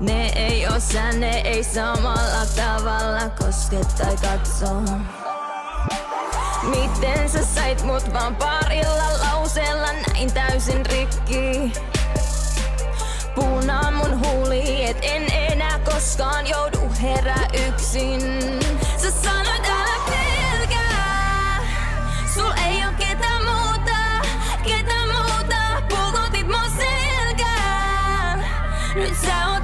Ne ei sä, ne ei samalla tavalla koske tai katso. Miten sä sait mut vaan parilla lauseella näin täysin rikki? punaan mun huuli, et en enää koskaan joudu herää yksin. Sä sanoit älä pelkää, sul ei oo ketään muuta, ketään muuta, puukotit mun selkään. Nyt sä oot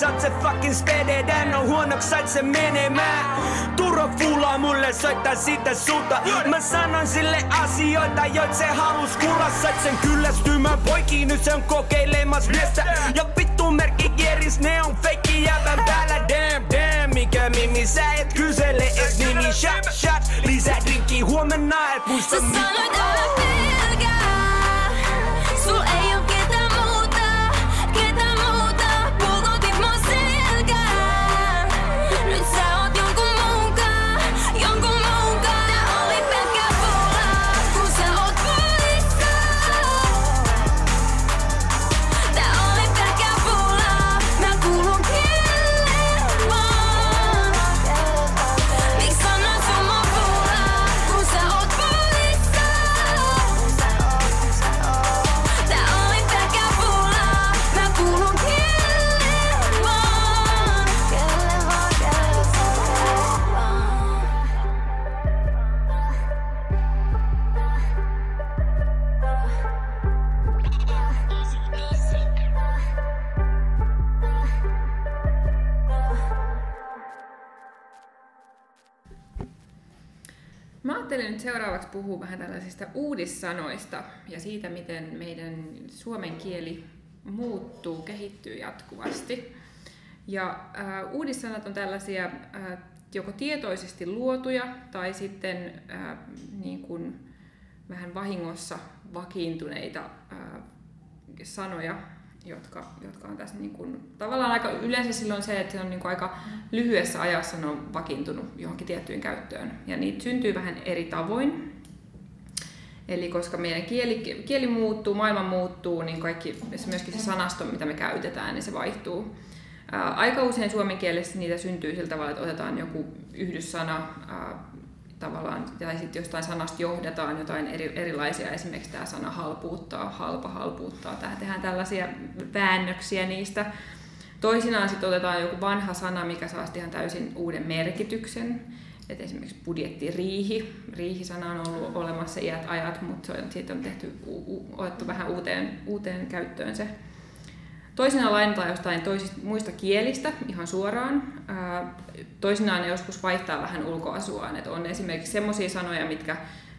Saat se fucking spededän, on huonoks sait se menemään. Turo fuulaa mulle soittaa sitä sulta. Mä sanon sille asioita, joit se halus kuulla. Sait sen kyllästymään. Poikiin, nyt se on kokeilemas miestä. Ja vittu merkki kieris, ne on feikki jävän päällä. Damn, damn, mikä mimi sä et kysele? Et nimi Shot, shot, lisää drinkki huomenna et muista Sä puhua vähän tällaisista uudissanoista ja siitä, miten meidän suomen kieli muuttuu, kehittyy jatkuvasti. Ja äh, uudissanat on tällaisia äh, joko tietoisesti luotuja tai sitten äh, niin kuin vähän vahingossa vakiintuneita äh, sanoja, jotka, jotka on tässä niin kuin, tavallaan aika yleensä silloin se, että se on niin kuin aika lyhyessä ajassa ne on vakiintunut johonkin tiettyyn käyttöön. Ja niitä syntyy vähän eri tavoin. Eli koska meidän kieli, kieli muuttuu, maailma muuttuu, niin kaikki, myöskin se sanasto, mitä me käytetään, niin se vaihtuu. Ää, aika usein suomen kielessä niitä syntyy sillä tavalla, että otetaan joku yhdyssana ää, tavallaan, tai sitten jostain sanasta johdetaan jotain eri, erilaisia, esimerkiksi tämä sana halpuuttaa, halpa halpuuttaa, tähän tehdään tällaisia väännöksiä niistä. Toisinaan sitten otetaan joku vanha sana, mikä saa ihan täysin uuden merkityksen. Et esimerkiksi budjettiriihi. Riihisana on ollut olemassa iät ajat, mutta se on, siitä on tehty, otettu vähän uuteen, uuteen käyttöön se. Toisinaan lainataan jostain toisista, muista kielistä ihan suoraan. Toisinaan ne joskus vaihtaa vähän ulkoasuaan. Et on esimerkiksi semmoisia sanoja, mitkä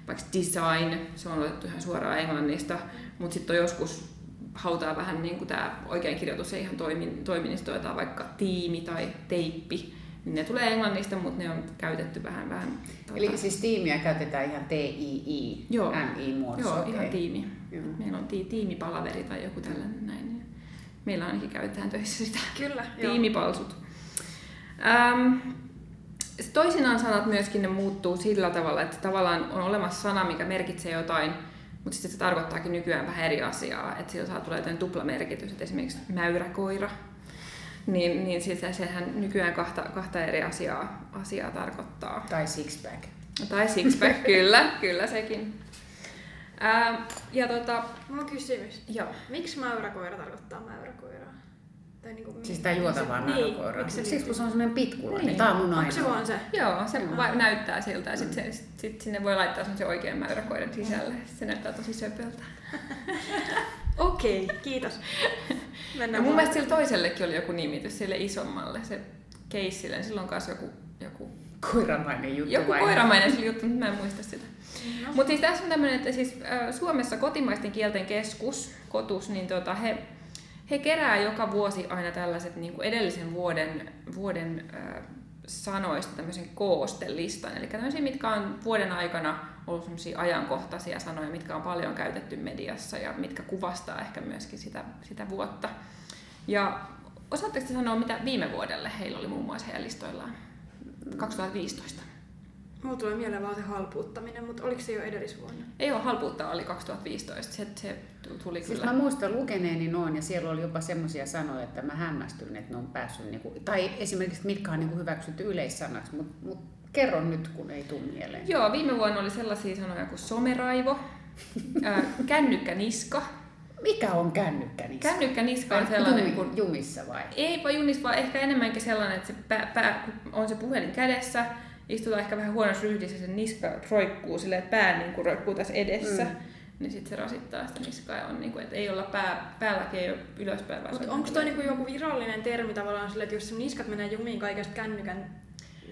vaikka design, se on otettu ihan suoraan englannista, mutta sitten on joskus hautaa vähän niin kuin tämä oikein kirjoitus ei ihan toimi, toimi niin vaikka tiimi tai teippi. Niin ne tulee englannista, mutta ne on käytetty vähän vähän... Eli siis tiimiä käytetään ihan T-I-I, Joo. M-I-muodossa. Joo, okei. ihan tiimi. Joo. Meillä on ti- tiimipalaveri tai joku tällainen näin. Meillä ainakin käytetään töissä sitä. Kyllä. Tiimipalsut. Ähm, toisinaan sanat myöskin ne muuttuu sillä tavalla, että tavallaan on olemassa sana, mikä merkitsee jotain, mutta sitten se tarkoittaakin nykyään vähän eri asiaa. Että sillä saa tulee jotain tuplamerkitys, että esimerkiksi mäyräkoira. Niin, niin siis sehän nykyään kahta, kahta eri asiaa, asiaa tarkoittaa. Tai six-pack. Tai sixpack, kyllä, kyllä sekin. Ää, ja tota, Mulla on kysymys. joo. Miksi mäyräkoira tarkoittaa mäyräkoiraa? Tai niinku, Siis tää juotavaa niin, mäyräkoira. miksi se Siis kun se on semmoinen pitkulainen. Niin. Tää on mun Onko se ainoa. vaan se? Joo, se va- näyttää siltä ja sitten sit, sit sinne voi laittaa semmoisen oikean mäyräkoiran sisälle. Se näyttää tosi söpöltä. Okei, kiitos. Ja Mennään mun vaan. mielestä sillä toisellekin oli joku nimitys, sille isommalle, se keissille. Sillä on myös joku, joku koiramainen juttu Joku vai? koiramainen se juttu, mutta mä en muista sitä. No. Mutta siis tässä on tämmöinen, että siis Suomessa kotimaisten kielten keskus, kotus, niin tota, he, he kerää joka vuosi aina tällaiset niin kuin edellisen vuoden, vuoden äh, sanoista tämmöisen koostelistan. Eli tämmöisiä, mitkä on vuoden aikana ollut semmoisia ajankohtaisia sanoja, mitkä on paljon käytetty mediassa ja mitkä kuvastaa ehkä myöskin sitä, sitä vuotta. Ja osaatteko te sanoa, mitä viime vuodelle heillä oli muun muassa heidän listoillaan? 2015. Mulla tulee mieleen vaan se halpuuttaminen, mutta oliko se jo edellisvuonna? Ei ole halpuutta oli 2015. Se, se tuli Siis kyllä. mä muistan lukeneeni noin ja siellä oli jopa semmoisia sanoja, että mä hämmästyin, että ne on päässyt, niinku, tai esimerkiksi mitkä on niinku hyväksytty yleissanaksi, mutta mut kerro nyt, kun ei tule mieleen. Joo, viime vuonna oli sellaisia sanoja kuin someraivo, ää, kännykkäniska. Mikä on kännykkäniska? Kännykkäniska on sellainen, Jumi, kun Jumissa vai? Eipä junis, vaan ehkä enemmänkin sellainen, että se pää, pää, kun on se puhelin kädessä, istutaan ehkä vähän huonossa ryhdissä, se niska roikkuu silleen, että pää niin kuin roikkuu tässä edessä. Mm. Niin sitten se rasittaa sitä niskaa ja on niin kuin, että ei olla pää, päälläkin ei ole ylöspäin. vaan Mutta on onko toi niinku joku virallinen termi tavallaan sille, että jos sun niskat menee jumiin kaikesta kännykän,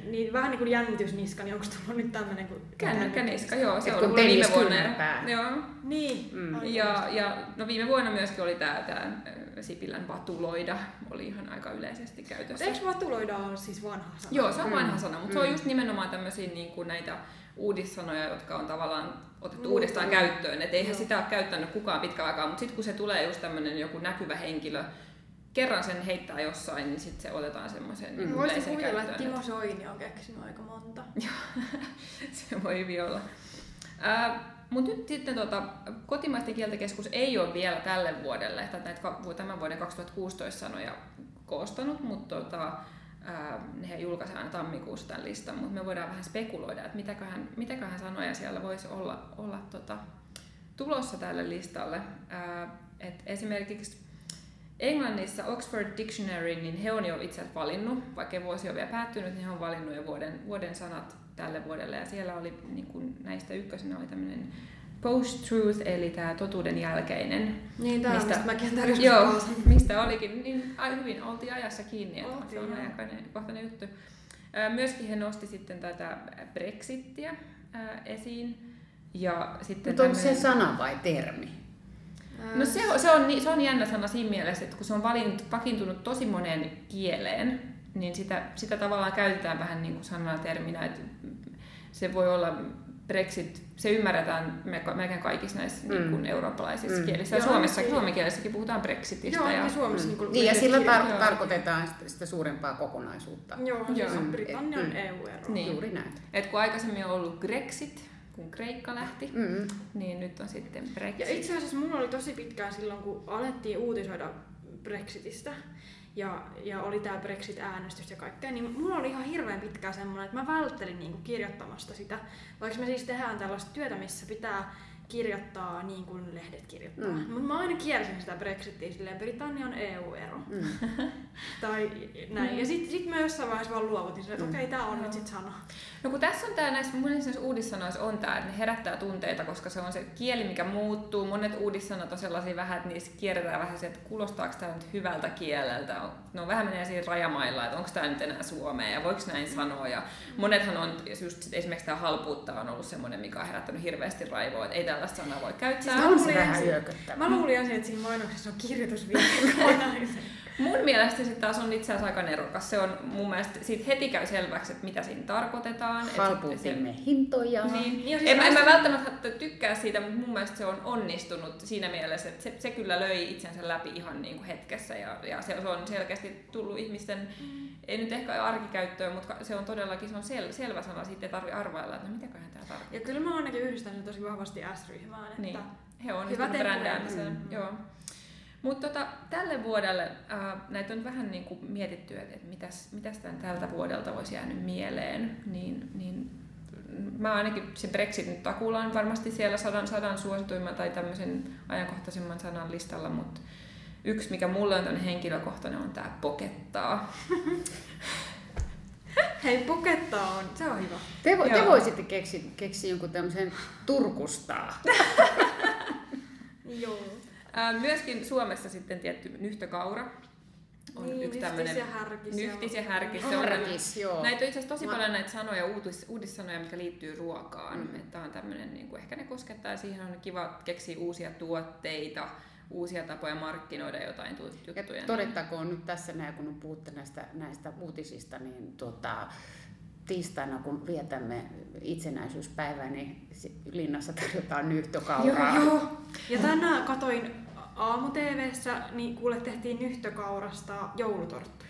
niin vähän niin kuin jännitysniska, niin onko tullut nyt tämmöinen kuin Kännykkäniska, joo, se on ollut viime vuonna. pää. Joo. Niin. Mm. Ja, ja no viime vuonna myöskin oli tämä tää Sipilän vatuloida, oli ihan aika yleisesti käytössä. eikö vatuloida ole siis vanha sana? Joo, se on Mm. vanha sana, mutta se on Mm. just nimenomaan tämmöisiä niin kuin näitä uudissanoja, jotka on tavallaan otettu Muuttunut. uudestaan käyttöön. Et eihän Joo. sitä ole käyttänyt kukaan pitkä aikaa, mutta sitten kun se tulee just tämmöinen joku näkyvä henkilö, kerran sen heittää jossain, niin sitten se otetaan semmoiseen niin Mm. kuin Voisi kuvitella, että. Timo Soini on keksinyt aika monta. se voi hyvin olla. Mutta nyt sitten tota, kotimaisten kieltekeskus ei ole vielä tälle vuodelle, että näitä tämän vuoden 2016 sanoja koostanut, mutta tota, he julkaisee aina tammikuussa tämän listan, mutta me voidaan vähän spekuloida, että mitäköhän, mitäköhän sanoja siellä voisi olla, olla tota, tulossa tälle listalle. Ää, et esimerkiksi Englannissa Oxford Dictionary, niin he on jo itse valinnut, vaikka vuosi on vielä päättynyt, niin he on valinnut jo vuoden, vuoden sanat tälle vuodelle. Ja siellä oli niin kuin näistä ykkösenä oli tämmöinen post-truth, eli tämä totuuden jälkeinen. Niin, tää Mistä- mäkin tarjosin Joo, mistä olikin, niin ai, hyvin oltiin ajassa kiinni, että Oltiin, se on joo. aikainen, kohtainen juttu. Myöskin he nosti sitten tätä Brexittiä esiin. Ja sitten Mutta onko se tämmönen- sana vai termi? No se on, se, on, ni- se on jännä sana siinä mielessä, että kun se on valinnut, vakiintunut tosi moneen kieleen, niin sitä, sitä tavallaan käytetään vähän niin kuin sanana terminä, että se voi olla Brexit, se ymmärretään me- melkein kaikissa näissä Mm. mm. niin kuin eurooppalaisissa Mm. mm. kielissä. Ja Joo, Suomessa, niin. suomen kielessäkin puhutaan Brexitistä. Joo, ja, Suomessa Mm. niin Niin, ja sillä tar- Joo. tarkoitetaan sitä, sitä suurempaa kokonaisuutta. Joo, siis Joo. Britannian Mm. EU-ero. Niin. Juuri näin. et kun aikaisemmin on ollut Grexit, kun Kreikka lähti, Mm. niin nyt on sitten Brexit. Ja itse asiassa mulla oli tosi pitkään silloin, kun alettiin uutisoida Brexitistä ja, ja oli tämä Brexit-äänestys ja kaikkea, niin mulla oli ihan hirveän pitkään semmoinen, että mä välttelin niinku kirjoittamasta sitä, vaikka me siis tehdään tällaista työtä, missä pitää kirjoittaa niin kuin lehdet kirjoittaa. Mm. Mm. Mutta mä aina kiersin sitä Brexitia silleen, Britannian EU-ero. Mm. Tai näin. Ja sitten sit mä jossain vaiheessa vaan luovutin sen, että Mm. okei, tää on nyt sit sana. No kun tässä on tää näissä monissa näissä uudissanoissa on tää, että ne herättää tunteita, koska se on se kieli, mikä muuttuu. Monet uudissanat on sellaisia vähän, että niissä kierretään vähän se, että kuulostaako tämä nyt hyvältä kieleltä. On vähän menee siinä rajamailla, että onko tämä nyt enää suomea ja voiko näin sanoa. Ja monethan on, just sit esimerkiksi tämä halpuutta on ollut semmoinen, mikä on herättänyt hirveästi raivoa, että ei tällaista sanaa voi käyttää. Siis Tämä on se luulin vähän. Mä luulin ensin, että siinä mainoksessa on kirjoitusvirhe. Mun mielestä se taas on itse asiassa aika nerokas. Se on mun mielestä, siitä heti käy selväksi, että mitä siinä tarkoitetaan. Se- Halpuutimme hintoja. Niin. Niin, siis en, en mä välttämättä tykkää siitä, mutta mun mielestä se on onnistunut siinä mielessä, että se, se kyllä löi itsensä läpi ihan niin kuin hetkessä ja, ja se, se on selkeästi tullut ihmisten, ei nyt ehkä arkikäyttöön, mutta se on todellakin se on sel, selvä sana, siitä ei tarvitse arvailla, että no mitäköhän tämä tarkoittaa. Ja kyllä mä ainakin yhdistän sen tosi vahvasti S-ryhmään, että Niin. He on Hyvä brändäämiseen. Mm. Joo. Mutta tota, tälle vuodelle äh, näitä on vähän niin kuin mietitty, että, mitäs, mitäs tämän tältä vuodelta voisi jäänyt mieleen, niin, niin mä ainakin se Brexit nyt takuulla on varmasti siellä sadan, sadan suosituimman tai tämmöisen ajankohtaisemman sanan listalla, mutta yksi mikä mulle on tämmöinen henkilökohtainen on tämä pokettaa. hei, pukettaa on, se on hyvä. Te, vo, te voisitte keksiä, keksiä jonkun tämmöisen turkustaa. Joo. Myöskin Suomessa sitten tietty nyhtökaura on Niin, yksi nyhtis tämmöinen... ja härkis ja- Nyhtis ja härkis. Se on, Härkis, joo. näitä on itse asiassa tosi Mä- paljon näitä sanoja, uutis, uudissanoja, mitkä liittyy ruokaan. Mm. Että on tämmöinen, niin kuin, ehkä ne koskettaa ja siihen on kiva keksiä uusia tuotteita, uusia tapoja markkinoida jotain tu- Ja juttuja. todettakoon nyt tässä näin, kun puhutte näistä, näistä uutisista, niin tota, tiistaina kun vietämme itsenäisyyspäivää, niin linnassa tarjotaan nyhtokauraa. Joo, joo. Ja tänään katoin aamu niin kuule tehtiin nyhtökaurasta joulutorttuja.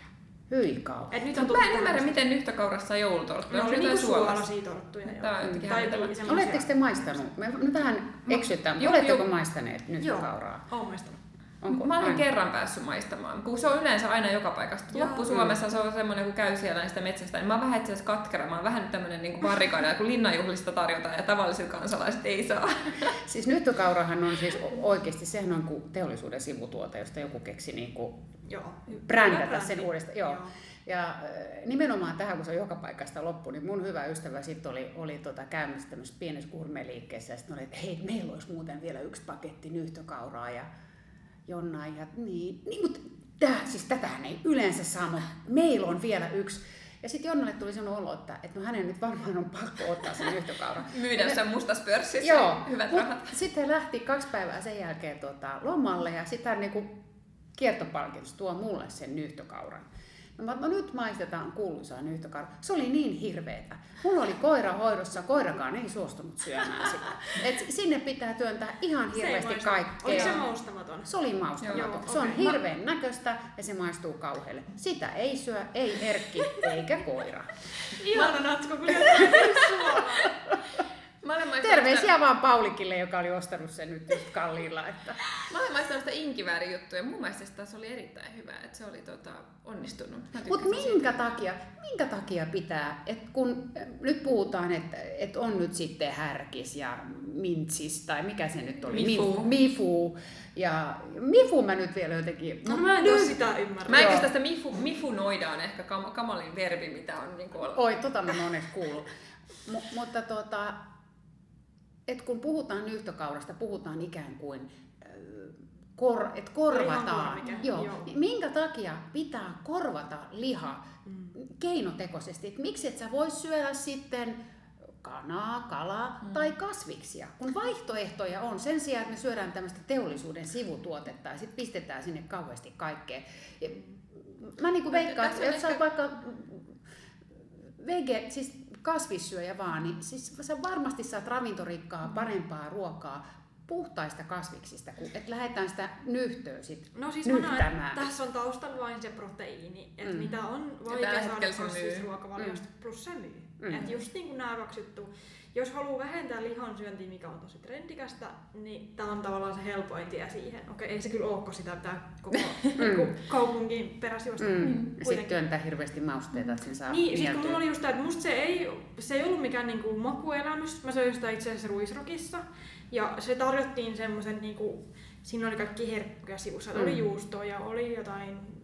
Hyi kauan. Et nyt on Mä en ymmärrä, miten nyhtökaurassa on joulutorttu. Ne Onko suolasta? suolaisia torttuja. joo. Oletteko te maistanut? Me tähän eksytään. Joo, Oletteko joo. maistaneet nyhtökauraa? Oon maistanut. Onko? Mä olen Aina? kerran päässyt maistamaan, kun se on yleensä aina joka paikasta. Joo. Loppu-Suomessa se on semmoinen, kun käy siellä niistä metsästä, niin mä oon vähän itse asiassa katkera. Mä oon vähän nyt tämmöinen niin barrikaada, kun linnanjuhlista tarjotaan ja tavalliset kansalaiset ei saa. Siis nyhtökaurahan on siis oikeasti, sehän on kuin teollisuuden sivutuote, josta joku keksi niin kuin Joo. brändätä sen uudestaan. Joo. Ja äh, nimenomaan tähän, kun se on joka paikasta loppu, niin mun hyvä ystävä sitten oli, oli tota, käymässä tämmöisessä pienessä gourmet-liikkeessä ja sitten oli, että hei, meillä olisi muuten vielä yksi paketti nyhtökauraa ja Jonna ja niin, niin mutta tää, siis tätähän ei yleensä saa, mutta meillä on vielä yksi. Ja sitten Jonnalle tuli sellainen olo, että, että no hänen nyt varmaan on pakko ottaa se nyhtökaura. Myydä sen mustas pörssissä. Joo, Hyvät rahat. Sitten lähti kaksi päivää sen jälkeen tota, lomalle ja sitten hän niinku kiertopalkitus tuo mulle sen nyhtökauran. Mä, no nyt maistetaan kuuluisaa nyhtökauraa. Se oli niin hirveetä. Mulla oli koira hoidossa, koirakaan ei suostunut syömään sitä. Et sinne pitää työntää ihan hirveästi kaikkea. Oliko se maustamaton? Se oli maustamaton. Joo, se on hirveän näköistä ja se maistuu kauhealle. Sitä ei syö, ei Erkki eikä koira. Ihana natsko, kun. Mä olen maistanut Terveisiä vaan Paulikille, joka oli ostanut sen nyt just kalliilla. Että... Sitä, mä olen maistanut sitä inkiväärijuttuja. Mun mielestä se taas oli erittäin hyvä, että se oli tota, onnistunut. Mutta minkä takia, minkä takia pitää, että kun äh, nyt puhutaan, että, että on nyt sitten härkis ja mintsis tai mikä se nyt oli? Mifu. Mifu. Ja mifu mä nyt vielä jotenkin... No mä en oo sitä ymmärrä. Mä en sitä mifu, mifunoida on ehkä kam, kamalin verbi, mitä on niin kuin Oi, tota mä en onneksi kuullut. M- mutta tota, et kun puhutaan nyhtökaurasta, puhutaan ikään kuin kor, et korvataan. Joo. joo. Minkä takia pitää korvata liha keinotekoisesti? Et miksi et sä vois syödä sitten kanaa, kalaa mm. tai kasviksia, kun vaihtoehtoja on. Sen sijaan, että me syödään tämmöistä teollisuuden sivutuotetta ja sitten pistetään sinne kauheasti kaikkea. Ja Mä niinku veikkaan, että jos sä oot vaikka vege, siis kasvissyöjä vaan, niin siis sä varmasti saat ravintorikkaa, parempaa ruokaa puhtaista kasviksista, kun et lähdetään sitä nyhtöä sit No siis mä näen, tässä on taustalla vain se proteiini, että Mm. mitä on vaikea saada kasvisruokavaliosta, plus se myy. Mm. Että just niin kuin nämä kaksi juttua, jos haluaa vähentää lihan syöntiä, mikä on tosi trendikästä, niin tämä on tavallaan se helpoin tie siihen. Okei, ei se kyllä ole, sitä pitää koko mm. kaupungin peräsijoista. Mm. niin sitten työntää hirveästi mausteita, että sen saa Niin, sit kun oli just tää, että musta se ei, se ei ollut mikään niinku makuelämys. Mä söin sitä itse asiassa ruisrokissa. Ja se tarjottiin semmoisen niinku, siinä oli kaikki herkkuja sivussa. Mm. Oli juustoa ja oli jotain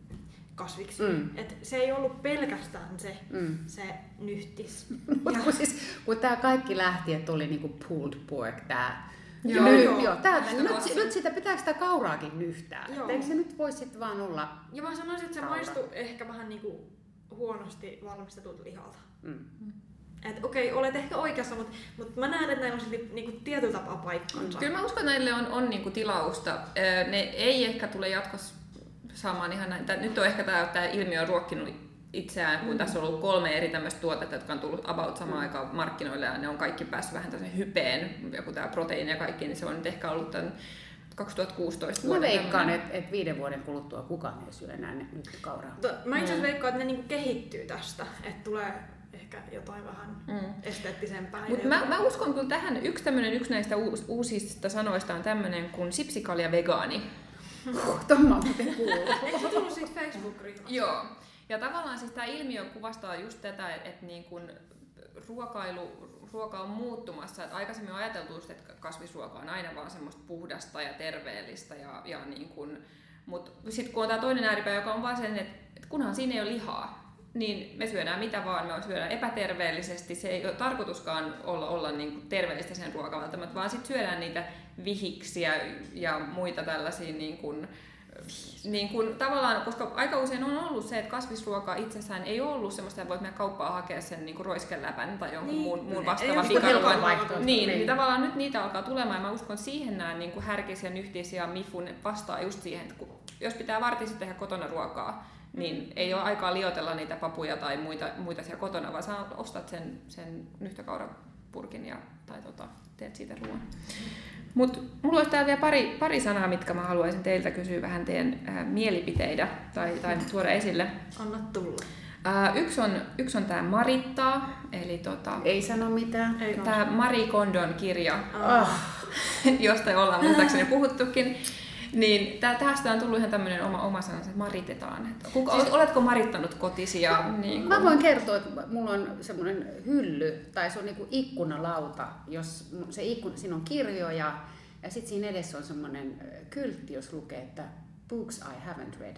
kasviksia. Mm. Et se ei ollut pelkästään se, Mm. se nyhtis. Mutta kun, siis, kun tämä kaikki lähti, että oli niinku pulled pork, tämä Joo, nyt, joo. joo, nyt, nyt sitä pitääkö sitä kauraakin nyhtää? Joo. Että Eikö se nyt voi sitten vaan olla... Ja mä sanoisin, että se Kaura. maistuu ehkä vähän niinku huonosti valmistetulta lihalta. Mm. Et okei, olet ehkä oikeassa, mutta mut mä näen, että näillä on silti niinku tietyllä tapaa paikkansa. Kyllä mä uskon, että näille on, on niinku tilausta. Ne ei ehkä tule jatkossa saamaan ihan näin. Tää- Nyt on ehkä tämä, tämä ilmiö on ruokkinut itseään, kun mm. tässä on ollut kolme eri tämmöistä tuotetta, jotka on tullut about samaan aikaan markkinoille ja ne on kaikki päässyt vähän tämmöisen hypeen, joku tämä proteiini ja kaikki, niin se on nyt ehkä ollut tämän 2016 Mä vuoden veikkaan, tämmönen- että et viiden vuoden kuluttua kukaan ei syö enää nyt kauraa. To- Mä itse asiassa veikkaan, että ne niinku kehittyy tästä, että tulee ehkä jotain vähän Mm. esteettisempää. Mutta mä, mä uskon kyllä tähän, yksi, tämmönen, yksi näistä uus, uusista sanoista on tämmöinen kuin sipsikalja vegaani. Tuon mä oon muuten kuullut. Eikö se tullut siitä Facebook-ryhmästä? Joo. Ja tavallaan siis tämä ilmiö kuvastaa just tätä, että, niin kun ruokailu, ruoka on muuttumassa. Että aikaisemmin on ajateltu just, että kasvisruoka on aina vaan semmoista puhdasta ja terveellistä. Ja, ja niin kun, mutta sitten kun on tämä toinen ääripää, joka on vaan sen, että, että kunhan siinä ei ole lihaa, niin me syödään mitä vaan, me syödään epäterveellisesti. Se ei ole tarkoituskaan olla, olla niin kuin terveellistä sen ruoka välttämättä, vaan sitten syödään niitä vihiksiä ja muita tällaisia niin kuin, niin kun, tavallaan, koska aika usein on ollut se, että kasvisruoka itsessään ei ollut semmoista, että voit mennä kauppaan hakea sen niin roiskeläpän tai jonkun Niin. muun, muun vastaavan pikaruoan. Niin, niin, Niin. tavallaan nyt niitä alkaa tulemaan ja mä uskon, siihen nämä niin härkis ja nyhtis ja mifun vastaa just siihen, että kun, jos pitää vartissa tehdä kotona ruokaa, niin ei ole aikaa liotella niitä papuja tai muita, muita siellä kotona, vaan sä ostat sen, sen nyhtökaurapurkin ja, tai tota, teet siitä ruoan. Mutta mulla olisi täällä vielä pari, pari sanaa, mitkä mä haluaisin teiltä kysyä vähän teidän ää, mielipiteitä tai, tai tuoda esille. Anna tulla. Ää, yksi on, yksi on tämä Marittaa, eli tota, Ei sano mitään. Tämä Marie Kondon kirja, Ah, josta ollaan muistaakseni puhuttukin. Niin tä, tästä on tullut ihan tämmöinen oma, oma sanansa, että maritetaan. Että Kuka, siis, oletko marittanut kotisi? Ja, niin Mä voin kertoa, että mulla on semmoinen hylly, tai se on niinku ikkunalauta, jos se ikkuna, siinä on kirjoja, ja sitten siinä edessä on semmoinen kyltti, jos lukee, että Books I haven't read.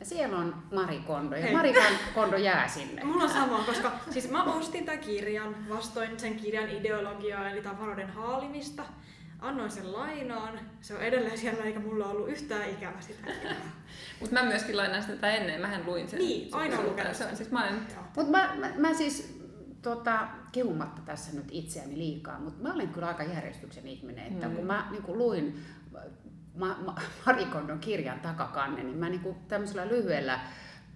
Ja siellä on Mari Kondo, ja Hei. Mari Kondo jää sinne. Mulla on sama, koska siis mä ostin tämän kirjan vastoin sen kirjan ideologiaa, eli tavaroiden haalimista. Annoin sen lainaan. Se on edelleen siellä, eikä mulla ollut yhtään ikävä sitä. Mutta mä myöskin lainaan sitä ennen, mähän luin sen. Niin, aina lukenut Se on sen. siis mä en, Mutta mä, mä, mä siis tota, kehumatta tässä nyt itseäni liikaa, mutta mä olen kyllä aika järjestyksen ihminen, että Mm. kun mä niin kuin luin ma, ma, Mari Kondon kirjan takakannen, niin mä niin kuin tämmöisellä lyhyellä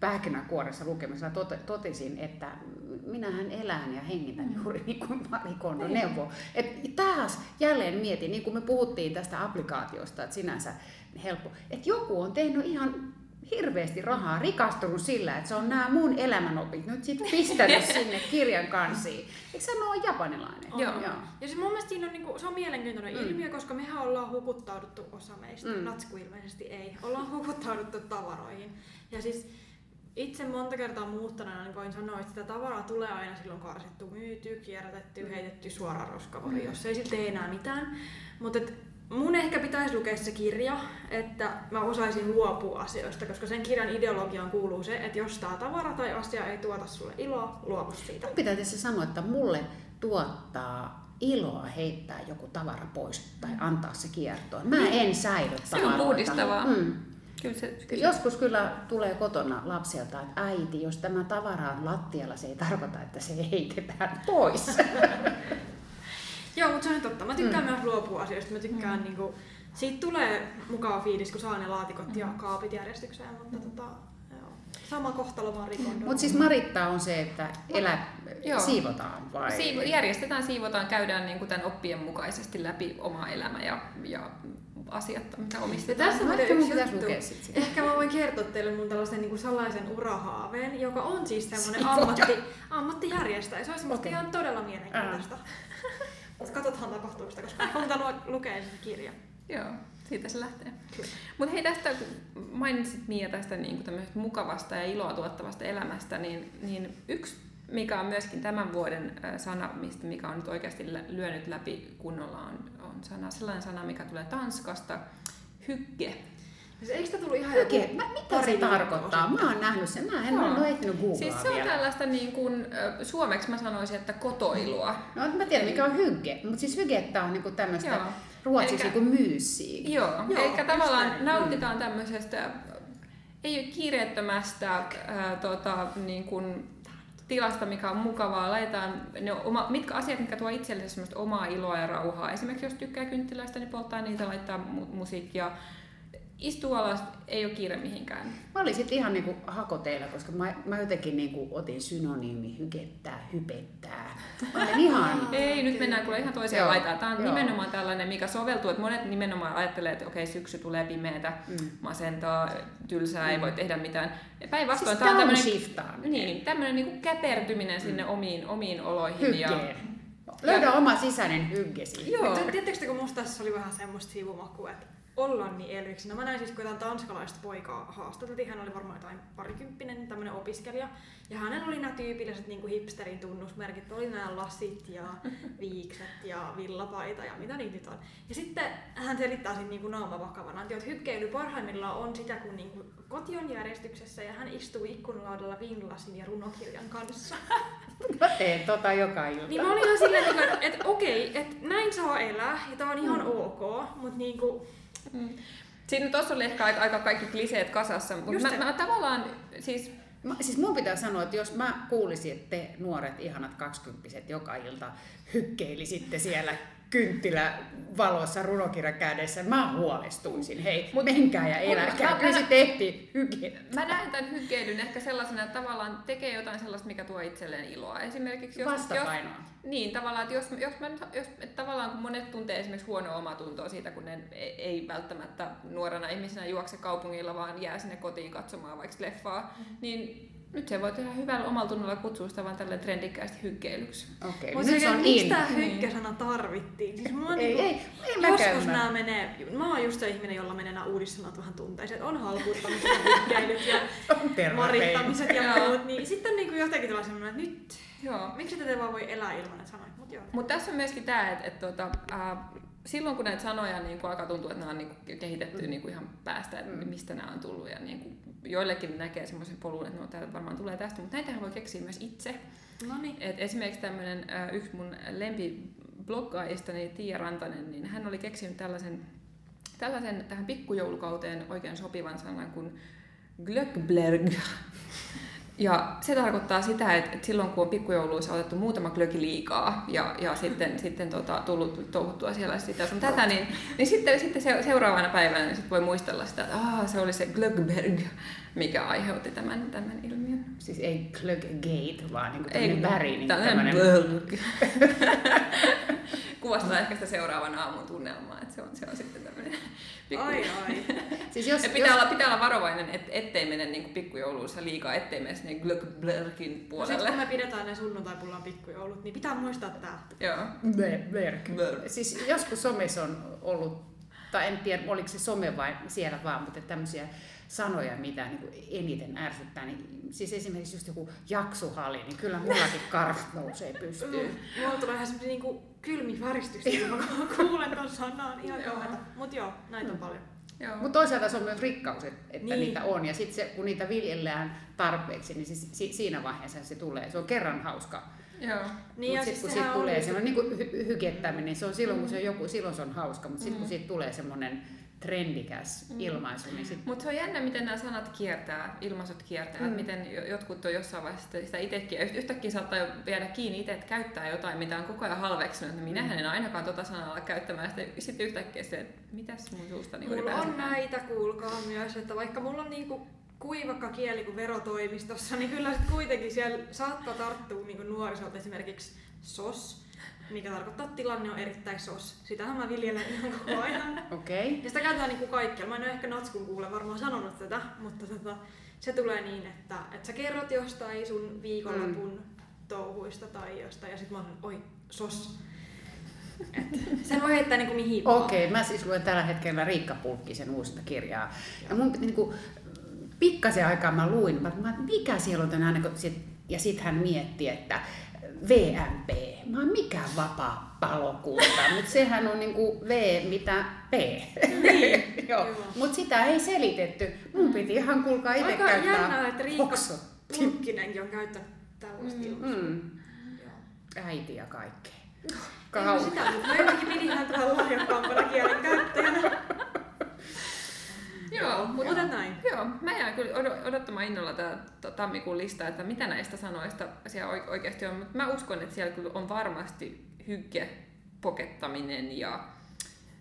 pähkinänkuoressa lukemisella tote, totesin, että minähän elän ja hengitän juuri niin kuin Mari Kondo neuvoo. Et taas jälleen mietin, niin kuin me puhuttiin tästä applikaatiosta, että sinänsä helppo, että joku on tehnyt ihan hirveästi rahaa, rikastunut sillä, että se on nämä mun elämänopit nyt sitten pistänyt sinne kirjan kansiin. Eikö sä ole japanilainen? On. Joo. Joo. Ja siis mun mielestä siinä on, niinku, se on mielenkiintoinen Mm. mm. ilmiö, koska mehän ollaan hukuttauduttu osa meistä. Mm. Mm. Natsku ilmeisesti ei. Ollaan hukuttauduttu tavaroihin. Ja siis itse monta kertaa muuttaneena niin voin sanoa, että sitä tavaraa tulee aina silloin karsittu, myyty, kierrätetty, heitetty suoraan roskavoriin, jos ei sitten tee enää mitään. Mutta mun ehkä pitäisi lukea se kirja, että mä osaisin luopua asioista, koska sen kirjan ideologiaan kuuluu se, että jos tämä tavara tai asia ei tuota sulle iloa, luovu siitä. Mun pitää tässä sanoa, että mulle tuottaa iloa heittää joku tavara pois tai antaa se kiertoon. Mä en säily Se on puhdistavaa. Mm. Kyllä se, kyllä Joskus kyllä tulee kotona lapselta, että äiti, jos tämä tavara on lattialla, se ei tarkoita, että se heitetään pois. Joo, mutta se on totta. Mä tykkään mm. myös luopua asioista. Mä tykkään mm. niinku, siitä tulee mukava fiilis, kun saa ne laatikot mm. ja kaapit järjestykseen, mutta tota, joo. sama kohtalo vaan. Mutta siis Maritta on se, että elä, Joo. siivotaan vai? Siivo, järjestetään, siivotaan, käydään niin kuin tämän oppien mukaisesti läpi oma elämä ja, ja asiat, mitä Ja omistetaan. tässä on Ehkä yksi juttu. Ehkä mä voin kertoa teille mun tällaisen niin kuin salaisen urahaaveen, joka on siis semmoinen ammatti, ammattijärjestäjä. Se olisi musta Okei. ihan todella mielenkiintoista. Mutta katsotaan tapahtuuko sitä, koska mä haluan lukea sen kirjan. Joo, siitä se lähtee. Mutta hei tästä, kun mainitsit Mia tästä niin kuin mukavasta ja iloa tuottavasta elämästä, niin, niin yksi mikä on myöskin tämän vuoden ö, sana, mistä, mikä on nyt oikeasti lyönyt läpi kunnolla, on, on sana, sellainen sana, mikä tulee Tanskasta, hygge. Siis eikö sitä tullut ihan Oikein, joku mä, mitä se viikkoa tarkoittaa? Mä oon nähnyt sen. Mä en Joo. ole ehtinyt googlaa Siis se on vielä. tällaista niin kuin, suomeksi mä sanoisin, että kotoilua. No, mä tiedän mikä on hygge, mutta siis hyggettä on niinku tämmöistä Joo. ruotsiksi Elikkä- niinku myyssiä. Joo, Joo, just tavallaan näin. nautitaan tämmöisestä, ei ole kiireettömästä ää, tota, niin kuin, tilasta, mikä on mukavaa. Laitetaan ne oma, mitkä asiat, mitkä tuo itselle semmoista omaa iloa ja rauhaa. Esimerkiksi jos tykkää kynttiläistä, niin polttaa niitä, laittaa mu- musiikkia. Istuu alas, ei ole kiire mihinkään. Mä olin sitten ihan niinku hakoteilla, koska mä, mä jotenkin niinku otin synonyymi hykettää, hypettää. Mä olin ihan... Ei, nyt mennään kuule ihan toiseen Joo, laitaan. Tämä on joo. nimenomaan tällainen, mikä soveltuu, että monet nimenomaan ajattelee, että okei, syksy tulee pimeätä, Mm. masentaa, tylsää, ei voi tehdä mitään. Päinvastoin Siis tämä on tämmöinen. Niin, tämmöinen niinku käpertyminen sinne omiin, omiin oloihin. Ja. Löydä oma sisäinen hyggesi. joo, Tiedättekö, kun musta tässä oli vähän semmoista sivumakua, että ollaan niin elvyksi. No mä näin siis, kun jotain tanskalaista poikaa haastateltiin, hän oli varmaan jotain parikymppinen tämmöinen opiskelija. Ja hänellä oli nämä tyypilliset niin kuin hipsterin tunnusmerkit, oli nämä lasit ja viikset ja villapaita ja mitä niitä nyt on. Ja sitten hän selittää siinä niin kuin naama vakavana, että hykkeily parhaimmillaan on sitä, kun niin kuin koti on järjestyksessä ja hän istuu ikkunalaudalla viinlasin ja runokirjan kanssa. Mä teen tota joka ilta. Niin mä olin ihan silleen, että et, okei, että näin saa elää ja tää on ihan ok, mutta niinku, Mm. Siinä tuossa oli ehkä aika, aika kaikki kliseet kasassa, mutta mä, mä, tavallaan siis Mä, siis mun pitää sanoa, että jos mä kuulisin, että te nuoret ihanat kaksikymppiset joka ilta hykkeilisitte siellä kynttilä valossa runokirja kädessä, mä huolestuisin. Hei, Mut, menkää ja eläkää. mä- Kyllä se tehtiin hyke. Mä näen tämän hykkeilyn ehkä sellaisena, että tavallaan tekee jotain sellaista, mikä tuo itselleen iloa. Esimerkiksi jos, Vastapainoa. Jos, niin, tavallaan, että jos, jos, mä jos että tavallaan kun monet tuntee esimerkiksi huonoa omatuntoa siitä, kun ne ei, ei välttämättä nuorena ihmisenä juokse kaupungilla, vaan jää sinne kotiin katsomaan vaikka leffaa, Mm. niin nyt se voi tehdä hyvällä omalla tunnolla kutsua sitä vaan tälleen trendikkäästi hykkeilyksi. Okei, Mutta nyt se on miksi in. tää hykkäsana tarvittiin? Siis mulla on Ei, niinku, ei, ei joskus mä- nämä menee, mä oon just se ihminen, jolla menee nämä uudissanat vähän tunteisiin. On halpuuttamiset ja hykkäilyt ja marittamiset ja muut. Niin sitten on niinku jotenkin tulee semmoinen, että nyt, Joo. miksi tätä vaan voi elää ilman näitä sanoja? Mut joo. Mutta tässä on myöskin tämä, että et, tota, äh, silloin kun näitä sanoja niin kun alkaa tuntua, että nämä on niin kun, kehitetty Mm. niin kun ihan päästä, että mistä nämä on tullut. Ja niin kun, joillekin näkee semmoisen polun, että no, tämä varmaan tulee tästä, mutta näitähän voi keksiä myös itse. No niin. Et esimerkiksi tämmöinen äh, yksi mun lempibloggaajistani Tiia Rantanen, niin hän oli keksinyt tällaisen, tällaisen tähän pikkujoulukauteen oikein sopivan sanan kuin glöckblärg. Ja se tarkoittaa sitä, että, silloin kun on pikkujouluissa otettu muutama glöki liikaa ja, ja sitten, sitten tota, tullut touhuttua siellä sitä sun tätä, niin, niin sitten, sitten se, seuraavana päivänä niin sit voi muistella sitä, että se oli se glöckberg, mikä aiheutti tämän, tämän ilmiön. Siis ei Glöggate, vaan niinku Ei, väri. Niin tämmönen... blög. Kuvastaa ehkä sitä seuraavan aamun tunnelmaa, että se on, se on sitten tämmöinen pikku... Ai ai. Siis jos, Ja pitää, jos, olla, pitää olla varovainen, et, ettei mene niin pikkujouluissa liikaa, ettei mene sinne glögblörkin No sit puolelle. kun me pidetään ne sunnuntaipullaan pikkujoulut, niin pitää muistaa tää. Joo. Berg. Siis joskus somessa on ollut, tai en tiedä oliko se some vai siellä vaan, mutta tämmöisiä sanoja, mitä niin kuin eniten ärsyttää. Niin, siis esimerkiksi just joku jaksuhali, niin kyllä mullakin karvat nousee pystyyn. Mm. Mulla tulee ihan semmosia niinku kylmi väristyksiä, kun mä kuulen ton sanan. Ihan Joo. kauheeta. Mut joo, näitä on paljon. Joo. Mutta toisaalta se on myös rikkaus, että, että Niin. niitä on. Ja sitten kun niitä viljellään tarpeeksi, niin siis, si, siinä vaiheessa se tulee. Se on kerran hauska. Joo. Niin Mutta ja sitten siis kun siitä tulee on semmoinen niin hy- hykettäminen, se on silloin kun se on Mm. joku, silloin se on hauska. Mutta sitten kun siitä tulee semmoinen trendikäs Mm. ilmaisu, niin sitten Mutta se on jännä, miten nämä sanat kiertää, ilmaisut kiertää, Mm. mm. miten jo- jotkut on jossain vaiheessa sitä- sitä itsekin, yhtäkkiä saattaa jo viedä kiinni itse, että käyttää jotain, mitä on koko ajan halveksunut, että minähän en ainakaan tota sanaa käyttämään, sitten, sitten yhtäkkiä se, että mitäs mun suusta niin Mulla on näitä, kuulkaa myös, että vaikka mulla on niinku kuivakka kieli kuin verotoimistossa, niin kyllä sit kuitenkin siellä saattaa tarttua niinku nuorisolta esimerkiksi SOS, mikä tarkoittaa, että tilanne on erittäin SOS. Sitähän mä viljelen ihan koko ajan. okei. Okay. Ja sitä käytetään niinku kaikkialla. Mä en ole ehkä Natskun kuule varmaan sanonut tätä, mutta tota, se tulee niin, että, että sä kerrot jostain sun viikonlopun mm. touhuista tai jostain, ja sit mä oon, oi, sos. Et sen voi heittää niinku mihin vaan. Okei, okay, mä siis luen tällä hetkellä Riikka Pulkkisen uusinta kirjaa. Ja mun piti niinku, pikkasen aikaa mä luin, mä, mä mikä siellä on tänään, ja sitten hän mietti, että VMP, mä oon mikä vapaa palokunta, mutta sehän on niinku V mitä P. Niin, Joo, mutta sitä ei selitetty. Mun piti ihan kuulkaa itse Aika käyttää jännää, että Riikka hoksotti. Pulkkinenkin on käyttänyt tällaista mm. Mm, äiti ja kaikkea. En Kau- mä sitä, mutta mä jotenkin pidin häntä vähän lahjakkaampana kielen käyttäjänä. Joo, mutta Mutta näin. Joo, mä jään kyllä odo- odottamaan innolla tätä tammikuun listaa, että mitä näistä sanoista siellä oik- oikeasti on. Mutta mä uskon, että siellä kyllä on varmasti hygge, pokettaminen ja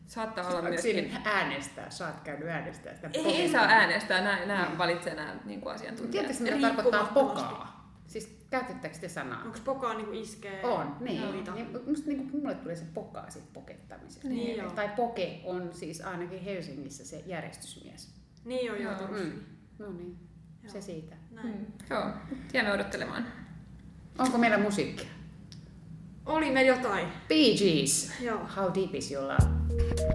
saattaa olla myöskin... äänestää? Saat käynyt äänestää sitä. Ei, ei saa äänestää, nämä, nämä valitsee nämä niin kuin asiantuntijat. Tiedätkö, mitä tarkoittaa pokaa? Siis käytettekö te sanaa? Onko pokaa niinku iskee? On, niin. muita? niin musta niin mulle tulee se pokaa siitä pokettamisesta. Niin joo. Tai poke on siis ainakin Helsingissä se järjestysmies. Niin joo, joo, Joo. Mm. No niin, se Joo. siitä. Näin. Mm. Joo, jäämme odottelemaan. Onko meillä musiikkia? Oli me jotain. Bee Gees. Joo. How deep is your love?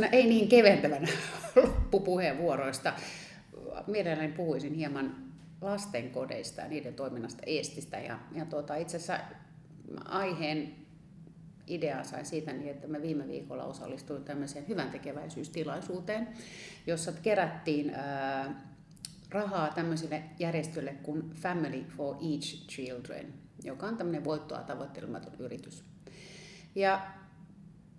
Tämmöisenä ei niin keventävänä loppupuheenvuoroista mielelläni puhuisin hieman lastenkodeista ja niiden toiminnasta Eestistä. Ja, ja tuota, itse asiassa aiheen idea sain siitä niin, että mä viime viikolla osallistuin tämmöiseen hyvän tekeväisyystilaisuuteen, jossa kerättiin ää, rahaa tämmöiselle järjestölle kuin Family for Each Children, joka on tämmöinen voittoa tavoittelematon yritys. Ja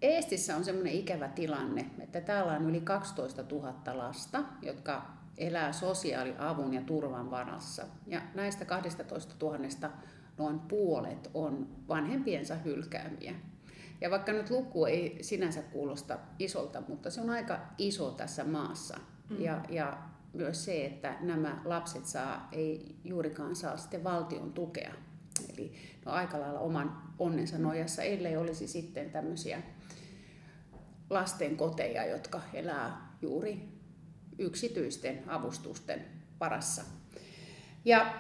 Eestissä on semmoinen ikävä tilanne, että täällä on yli 12 000 lasta, jotka elää sosiaaliavun ja turvan varassa. Ja näistä 12 000 noin puolet on vanhempiensa hylkäämiä. Ja vaikka nyt luku ei sinänsä kuulosta isolta, mutta se on aika iso tässä maassa. Mm. Ja, ja myös se, että nämä lapset saa, ei juurikaan saa sitten valtion tukea. Eli no aika lailla oman onnensa nojassa, ellei olisi sitten tämmöisiä lastenkoteja, jotka elää juuri yksityisten avustusten varassa. Ja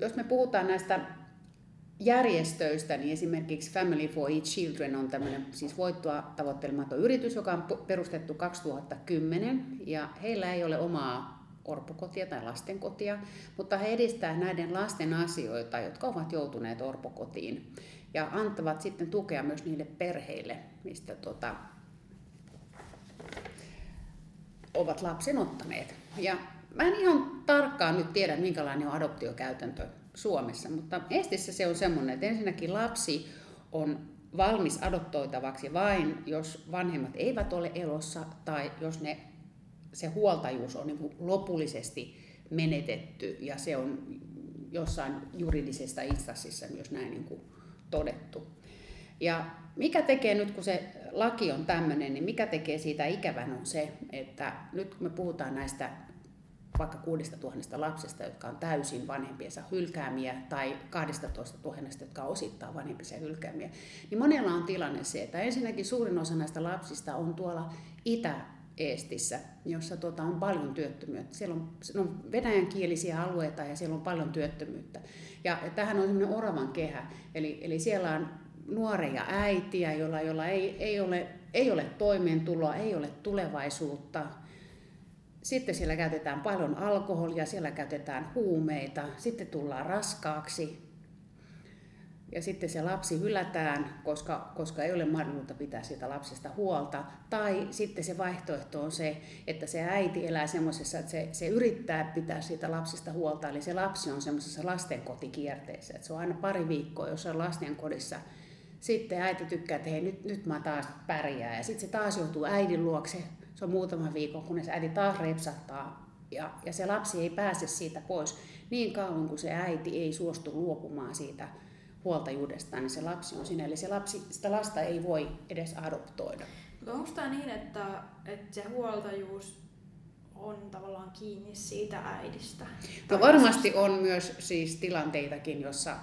jos me puhutaan näistä järjestöistä, niin esimerkiksi Family for Each Children on tämmöinen siis voittoa tavoittelematon yritys, joka on perustettu 2010 ja heillä ei ole omaa orpokotia tai lastenkotia, mutta he edistää näiden lasten asioita, jotka ovat joutuneet orpokotiin ja antavat sitten tukea myös niille perheille, mistä tuota, ovat lapsen ottaneet. Ja mä en ihan tarkkaan nyt tiedä, minkälainen on adoptiokäytäntö Suomessa, mutta Estissä se on semmoinen, että ensinnäkin lapsi on valmis adoptoitavaksi vain, jos vanhemmat eivät ole elossa tai jos ne, se huoltajuus on niin lopullisesti menetetty ja se on jossain juridisessa instanssissa myös näin niin kuin todettu. Ja mikä tekee nyt, kun se laki on tämmöinen, niin mikä tekee siitä ikävän on se, että nyt kun me puhutaan näistä vaikka 6000 lapsesta, jotka on täysin vanhempiensa hylkäämiä, tai 12 000, jotka on osittain vanhempiensa hylkäämiä, niin monella on tilanne se, että ensinnäkin suurin osa näistä lapsista on tuolla Itä-Eestissä, jossa tuota on paljon työttömyyttä. Siellä on, siellä on venäjänkielisiä alueita ja siellä on paljon työttömyyttä. Ja tähän on semmoinen oravan kehä, eli, eli siellä on nuoria äitiä, joilla, joilla ei, ei, ole, ei ole toimeentuloa, ei ole tulevaisuutta. Sitten siellä käytetään paljon alkoholia, siellä käytetään huumeita, sitten tullaan raskaaksi. ja sitten se lapsi hylätään, koska, koska ei ole mahdollisuutta pitää siitä lapsesta huolta. Tai sitten se vaihtoehto on se, että se äiti elää semmoisessa, että se, se yrittää pitää siitä lapsesta huolta, eli se lapsi on semmoisessa lastenkotikierteessä, että se on aina pari viikkoa jossain lastenkodissa. Sitten äiti tykkää, että hei nyt, nyt mä taas pärjää ja sitten se taas joutuu äidin luokse. Se on muutama viikon, kunnes äiti taas repsahtaa ja, ja se lapsi ei pääse siitä pois niin kauan kuin se äiti ei suostu luopumaan siitä huoltajuudestaan, niin se lapsi on siinä. Eli se lapsi, sitä lasta ei voi edes adoptoida. Mutta onko tämä niin, että, että se huoltajuus on tavallaan kiinni siitä äidistä? No varmasti on myös siis tilanteitakin, jossa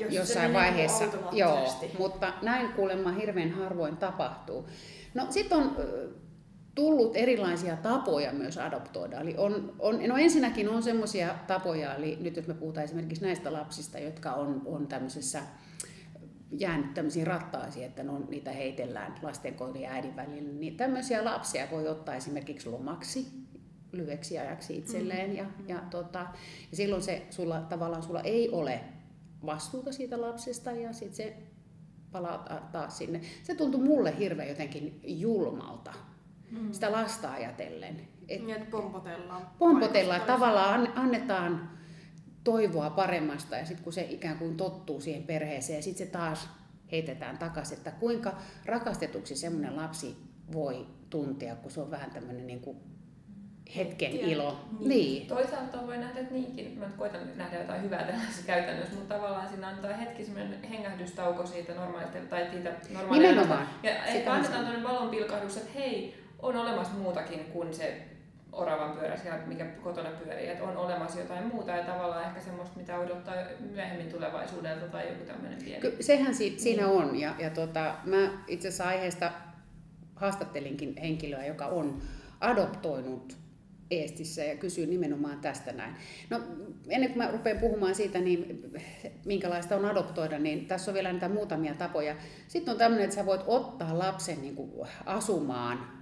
Jos se jossain menee vaiheessa, niinku joo, mutta näin kuulemma hirveän harvoin tapahtuu. No sitten on tullut erilaisia tapoja myös adoptoida. Eli on, on, no ensinnäkin on semmoisia tapoja, eli nyt jos me puhutaan esimerkiksi näistä lapsista, jotka on, on tämmöisessä jäänyt tämmöisiin rattaisiin, että no, niitä heitellään lastenkodin ja äidin välillä, niin tämmöisiä lapsia voi ottaa esimerkiksi lomaksi lyhyeksi ajaksi itselleen. Ja, ja, tota, ja silloin se sulla, tavallaan sulla ei ole vastuuta siitä lapsesta ja sitten se palaa ta- taas sinne. Se tuntui mulle hirveän jotenkin julmalta, Mm. sitä lasta ajatellen. Et Niin, että pompotellaan. pompotellaan, tavallaan an- annetaan toivoa paremmasta ja sitten kun se ikään kuin tottuu siihen perheeseen ja sitten se taas heitetään takaisin, että kuinka rakastetuksi semmoinen lapsi voi tuntea, kun se on vähän tämmöinen niin kuin hetken Tiedä. ilo. Niin. Niin. Toisaalta voi nähdä, että niinkin, mä koitan nähdä jotain hyvää tällaisessa käytännössä, mutta tavallaan siinä antaa hetki semmoinen hengähdystauko siitä normaalista, tai siitä normaalista. Nimenomaan. Ja Sitä ehkä annetaan se. tämmöinen valonpilkahdus, että hei, on olemassa muutakin kuin se oravan pyörä siellä, mikä kotona pyörii, että on olemassa jotain muuta ja tavallaan ehkä semmoista, mitä odottaa myöhemmin tulevaisuudelta tai joku tämmöinen pieni. Ky- sehän si- siinä on. Ja, ja tota, mä itse asiassa aiheesta haastattelinkin henkilöä, joka on adoptoinut Eestissä ja kysyy nimenomaan tästä näin. No ennen kuin mä rupean puhumaan siitä, niin minkälaista on adoptoida, niin tässä on vielä niitä muutamia tapoja. Sitten on tämmöinen, että sä voit ottaa lapsen niin kuin asumaan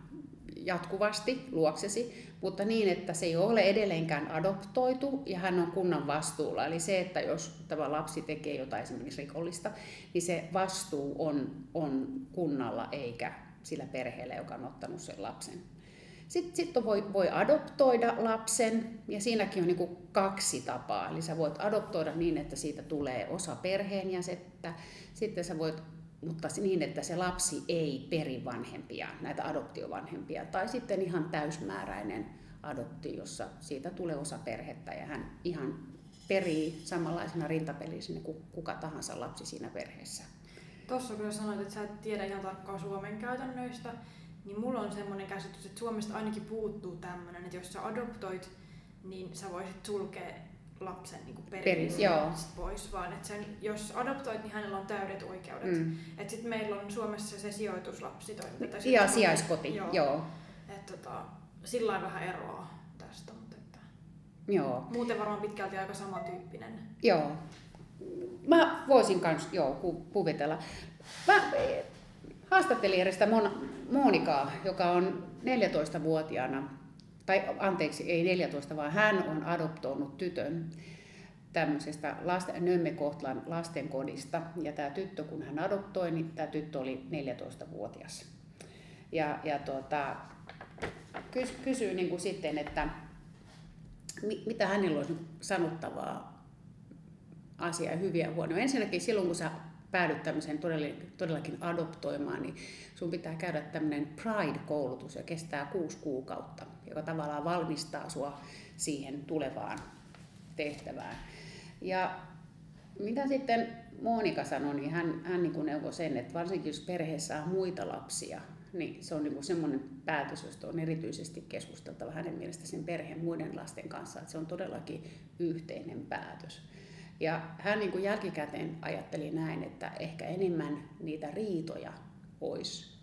jatkuvasti luoksesi, mutta niin, että se ei ole edelleenkään adoptoitu ja hän on kunnan vastuulla. Eli se, että jos tämä lapsi tekee jotain esimerkiksi rikollista, niin se vastuu on, on kunnalla eikä sillä perheellä, joka on ottanut sen lapsen. Sitten, sitten voi, voi adoptoida lapsen, ja siinäkin on niin kaksi tapaa. Eli sä voit adoptoida niin, että siitä tulee osa perheenjäsettä. Sitten sä voit, mutta niin, että se lapsi ei peri vanhempia, näitä adoptiovanhempia. Tai sitten ihan täysmääräinen adopti, jossa siitä tulee osa perhettä ja hän ihan perii samanlaisena rintapelisenä kuin kuka tahansa lapsi siinä perheessä. Tuossa kun sanoit, että sä et tiedä ihan tarkkaan Suomen käytännöistä, niin mulla on semmoinen käsitys, että Suomesta ainakin puuttuu tämmöinen, että jos sä adoptoit, niin sä voisit sulkea lapsen niin kuin Peris, pois, vaan että sen, jos adoptoit, niin hänellä on täydet oikeudet. Mm. Että sitten meillä on Suomessa se sijoituslapsitoiminta. tai Ja se- sijaiskoti, Joo. joo. Että tota, sillä vähän eroa tästä, mutta että joo. muuten varmaan pitkälti aika samantyyppinen. Joo. Mä voisin kans joo, ku- kuvitella. Mä eh, haastattelin edestä Mon- Monikaa, joka on 14-vuotiaana, tai anteeksi, ei 14, vaan hän on adoptoinut tytön tämmöisestä lasten, Nömmekohtlan lastenkodista. Ja tämä tyttö, kun hän adoptoi, niin tämä tyttö oli 14-vuotias. Ja, ja tuota, kys, kysyy niin kuin sitten, että mi, mitä hänellä olisi sanottavaa asia ja hyviä ja huonoja. Ensinnäkin silloin, kun sä päädyt tämmöiseen todellakin, adoptoimaan, niin sun pitää käydä tämmöinen Pride-koulutus, ja kestää kuusi kuukautta, joka tavallaan valmistaa sua siihen tulevaan tehtävään. Ja mitä sitten Monika sanoi, niin hän, hän niin kuin neuvoi sen, että varsinkin jos perheessä on muita lapsia, niin se on niin kuin semmoinen päätös, josta on erityisesti keskusteltava hänen mielestä sen perheen muiden lasten kanssa, että se on todellakin yhteinen päätös. Ja hän niin kuin jälkikäteen ajatteli näin, että ehkä enemmän niitä riitoja olisi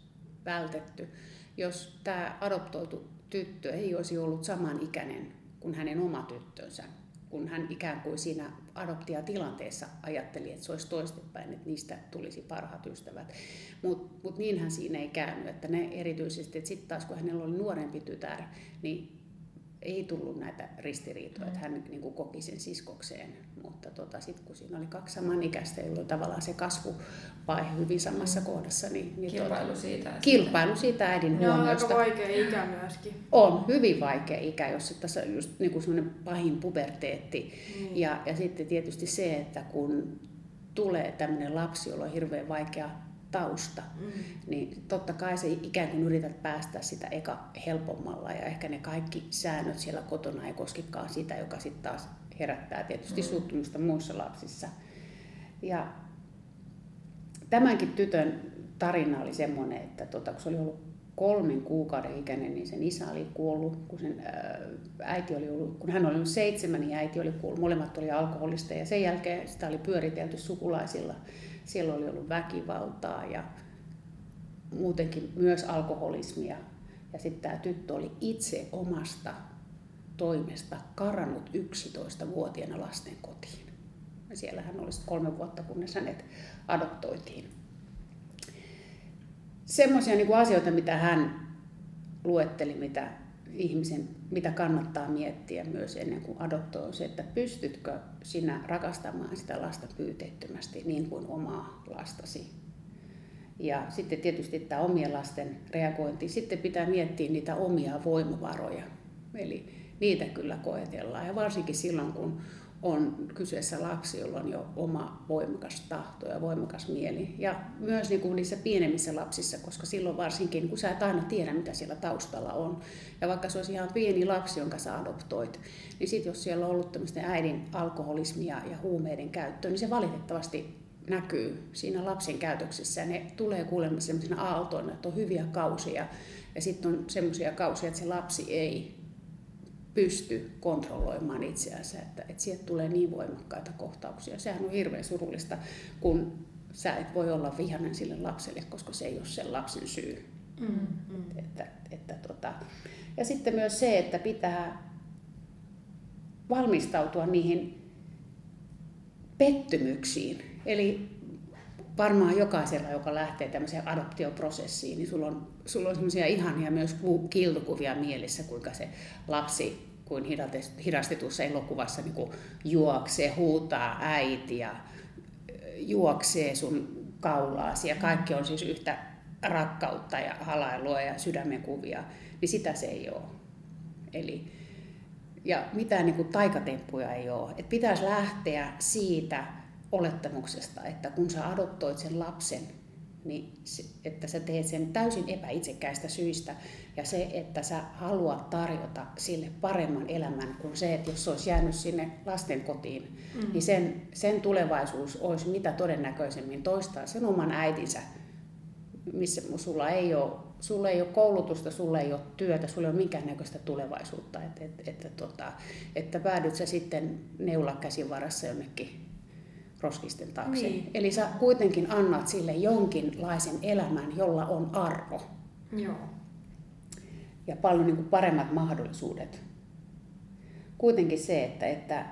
vältetty, jos tämä adoptoitu tyttö ei olisi ollut samanikäinen kuin hänen oma tyttönsä, kun hän ikään kuin siinä adoptiatilanteessa ajatteli, että se olisi toistepäin, että niistä tulisi parhaat ystävät. Mutta mut niinhän siinä ei käynyt, että ne erityisesti, että sitten taas kun hänellä oli nuorempi tytär, niin ei tullut näitä ristiriitoja, että hän niin kuin koki sen siskokseen, mutta tota, sitten kun siinä oli kaksi samanikäistä, jolloin tavallaan se kasvuvaihe hyvin samassa kohdassa, niin, niin Kilpailu tota, siitä. kilpailu siitä äidin Joo, aika huomiosta vaikea ikä myöskin. on hyvin vaikea ikä, jos se tässä on just niin kuin semmoinen pahin puberteetti. Niin. Ja, ja sitten tietysti se, että kun tulee tämmöinen lapsi, jolla on hirveän vaikea tausta, Mm. niin totta kai se ikään kuin yrität päästä sitä eka helpommalla ja ehkä ne kaikki säännöt siellä kotona ei koskikaan sitä, joka sitten taas herättää tietysti suuttumusta muissa lapsissa. Ja tämänkin tytön tarina oli semmoinen, että tota, kun se oli ollut kolmen kuukauden ikäinen, niin sen isä oli kuollut, kun, sen, ää, äiti oli ollut, kun hän oli ollut seitsemän, niin äiti oli kuollut. Molemmat oli alkoholista ja sen jälkeen sitä oli pyöritelty sukulaisilla. Siellä oli ollut väkivaltaa ja muutenkin myös alkoholismia. Ja sitten tämä tyttö oli itse omasta toimesta karannut 11-vuotiaana lasten kotiin. Ja siellä hän oli kolme vuotta, kunnes hänet adoptoitiin. Semmoisia niin asioita, mitä hän luetteli, mitä ihmisen, mitä kannattaa miettiä myös ennen kuin adoptoi, on se, että pystytkö sinä rakastamaan sitä lasta pyyteettömästi niin kuin omaa lastasi. Ja sitten tietysti tämä omien lasten reagointi. Sitten pitää miettiä niitä omia voimavaroja. Eli niitä kyllä koetellaan. Ja varsinkin silloin, kun on kyseessä lapsi, jolla on jo oma voimakas tahto ja voimakas mieli. Ja myös niin kuin niissä pienemmissä lapsissa, koska silloin varsinkin, kun sä et aina tiedä, mitä siellä taustalla on. Ja vaikka se olisi ihan pieni lapsi, jonka sä adoptoit, niin sitten jos siellä on ollut tämmöistä äidin alkoholismia ja huumeiden käyttöä, niin se valitettavasti näkyy siinä lapsen käytöksessä. Ne tulee kuulemma sellaisena aaltoina, että on hyviä kausia ja sitten on semmoisia kausia, että se lapsi ei pysty kontrolloimaan itseänsä, että, että sieltä tulee niin voimakkaita kohtauksia. Sehän on hirveän surullista, kun sä et voi olla vihainen sille lapselle, koska se ei ole sen lapsen syy. Mm. Mm. Että, että tota. Ja sitten myös se, että pitää valmistautua niihin pettymyksiin. Eli varmaan jokaisella, joka lähtee tämmöiseen adoptioprosessiin, niin sulla on, sulla on semmoisia ihania myös ku- kiiltokuvia mielessä, kuinka se lapsi kuin hidastetussa elokuvassa niin juoksee, huutaa äiti ja juoksee sun kaulaasi ja kaikki on siis yhtä rakkautta ja halailua ja sydämen kuvia, niin sitä se ei ole. Eli, ja mitään niin kuin taikatemppuja ei ole. Et pitäisi lähteä siitä olettamuksesta, että kun sä adoptoit sen lapsen, niin se, että sä teet sen täysin epäitsekäistä syistä ja se, että sä haluat tarjota sille paremman elämän kuin se, että jos se olisi jäänyt sinne lasten kotiin, mm. niin sen, sen tulevaisuus olisi mitä todennäköisemmin toistaa sen oman äitinsä, missä sulla ei ole, sulla ei ole koulutusta, sulla ei ole työtä, sulla ei ole minkäännäköistä tulevaisuutta, että, että, että, tota, että päädyt sä sitten neula käsivarassa jonnekin roskisten taakse. Niin. Eli sä kuitenkin annat sille jonkinlaisen elämän, jolla on arvo Joo. ja paljon niin kuin paremmat mahdollisuudet. Kuitenkin se, että, että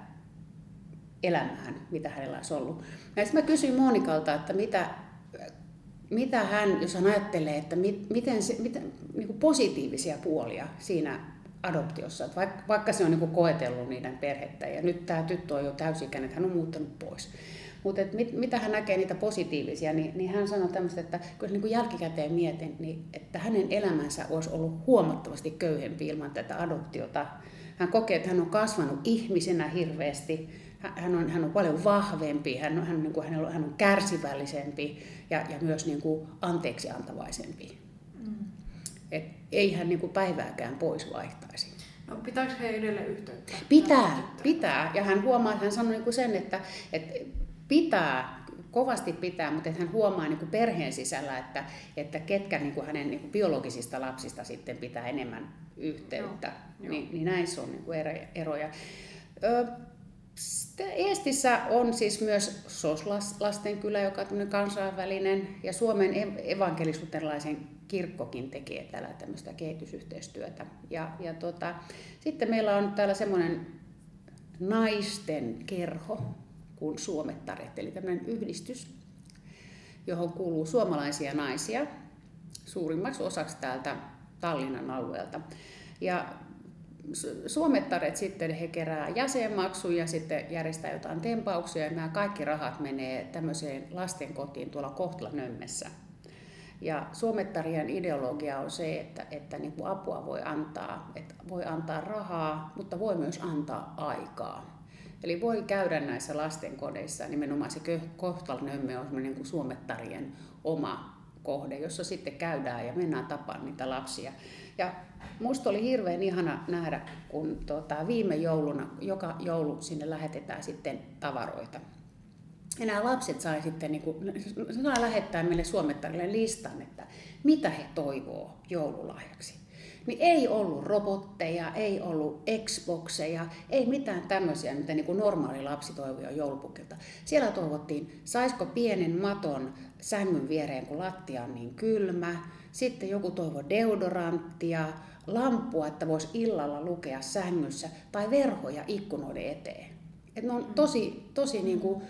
elämään, mitä hänellä olisi ollut. Ja sitten mä kysyin Monikalta, että mitä, mitä hän, jos hän ajattelee, että mit, miten se, miten, niin kuin positiivisia puolia siinä adoptiossa, että vaikka, vaikka se on niin kuin koetellut niiden perhettä ja nyt tämä tyttö on jo täysikäinen, että hän on muuttanut pois. Mutta mit, mitä hän näkee niitä positiivisia, niin, niin hän sanoi tämmöistä, että kun niin kuin jälkikäteen mietin, niin että hänen elämänsä olisi ollut huomattavasti köyhempi ilman tätä adoptiota. Hän kokee, että hän on kasvanut ihmisenä hirveästi, hän on, hän on paljon vahvempi, hän on, hän, niin kuin, hän on, hän on kärsivällisempi ja, ja myös niin kuin anteeksi antavaisempi. Mm. Et ei hän niin kuin päivääkään pois vaihtaisi. No, pitääkö he edelleen yhteyttä? Pitää, pitää. Ja hän huomaa, että hän sanoi niin kuin sen, että, että pitää, kovasti pitää, mutta että hän huomaa niin kuin perheen sisällä, että, että ketkä niin kuin hänen niin kuin biologisista lapsista sitten pitää enemmän yhteyttä. Joo, Niin, niin näissä on niin kuin ero- eroja. Ö, Eestissä on siis myös SOS-lastenkylä, joka on kansainvälinen, ja Suomen ev- evankelis-luterilaisen kirkkokin tekee täällä tämmöistä kehitysyhteistyötä. Ja, ja tota, sitten meillä on täällä semmoinen naisten kerho kuin Suomettaret, eli tämmöinen yhdistys, johon kuuluu suomalaisia naisia suurimmaksi osaksi täältä Tallinnan alueelta. Ja su- suomettaret sitten he kerää jäsenmaksuja, sitten järjestää jotain tempauksia ja nämä kaikki rahat menee tämmöiseen lastenkotiin tuolla Kohtlanömmessä. Ja suomettarien ideologia on se, että, että niin kuin apua voi antaa, että voi antaa rahaa, mutta voi myös antaa aikaa. Eli voi käydä näissä lastenkodeissa, nimenomaan se Kohtlanömme on semmoinen niin kuin suomettarien oma kohde, jossa sitten käydään ja mennään tapaan niitä lapsia. Ja musta oli hirveän ihana nähdä, kun tota, viime jouluna, joka joulu sinne lähetetään sitten tavaroita. Ja nämä lapset sai sitten, niin kuin, lähettää meille suomettarille listan, että mitä he toivoo joululahjaksi. Niin ei ollut robotteja, ei ollut Xboxeja, ei mitään tämmöisiä, mitä niin kuin normaali lapsi toivoo joulupukilta. Siellä toivottiin, saisiko pienen maton sängyn viereen, kun lattia on niin kylmä. Sitten joku toivo deodoranttia, lampua, että voisi illalla lukea sängyssä, tai verhoja ikkunoiden eteen. Et ne on tosi, tosi niin kuin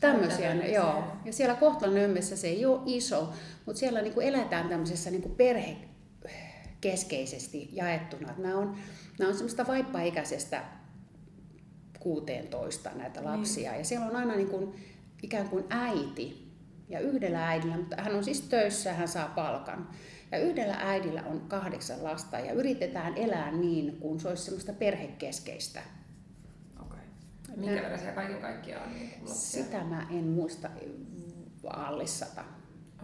tämmöisiä, Tämmöisiä. joo. Ja siellä Kohtalnömmessä se ei ole iso, mutta siellä niin kuin eletään tämmöisessä niin kuin perhekeskeisesti jaettuna. Et Nämä on, nämä on semmoista vaippaikäisestä 16 näitä lapsia. Ja siellä on aina niin kuin, ikään kuin äiti. Ja yhdellä äidillä, mutta hän on siis töissä, hän saa palkan. Ja yhdellä äidillä on kahdeksan lasta ja yritetään elää niin, kuin se olisi semmoista perhekeskeistä. Okei. Minkä verran kaiken kaikkiaan on niin lapsia? Sitä mä en muista alle sata.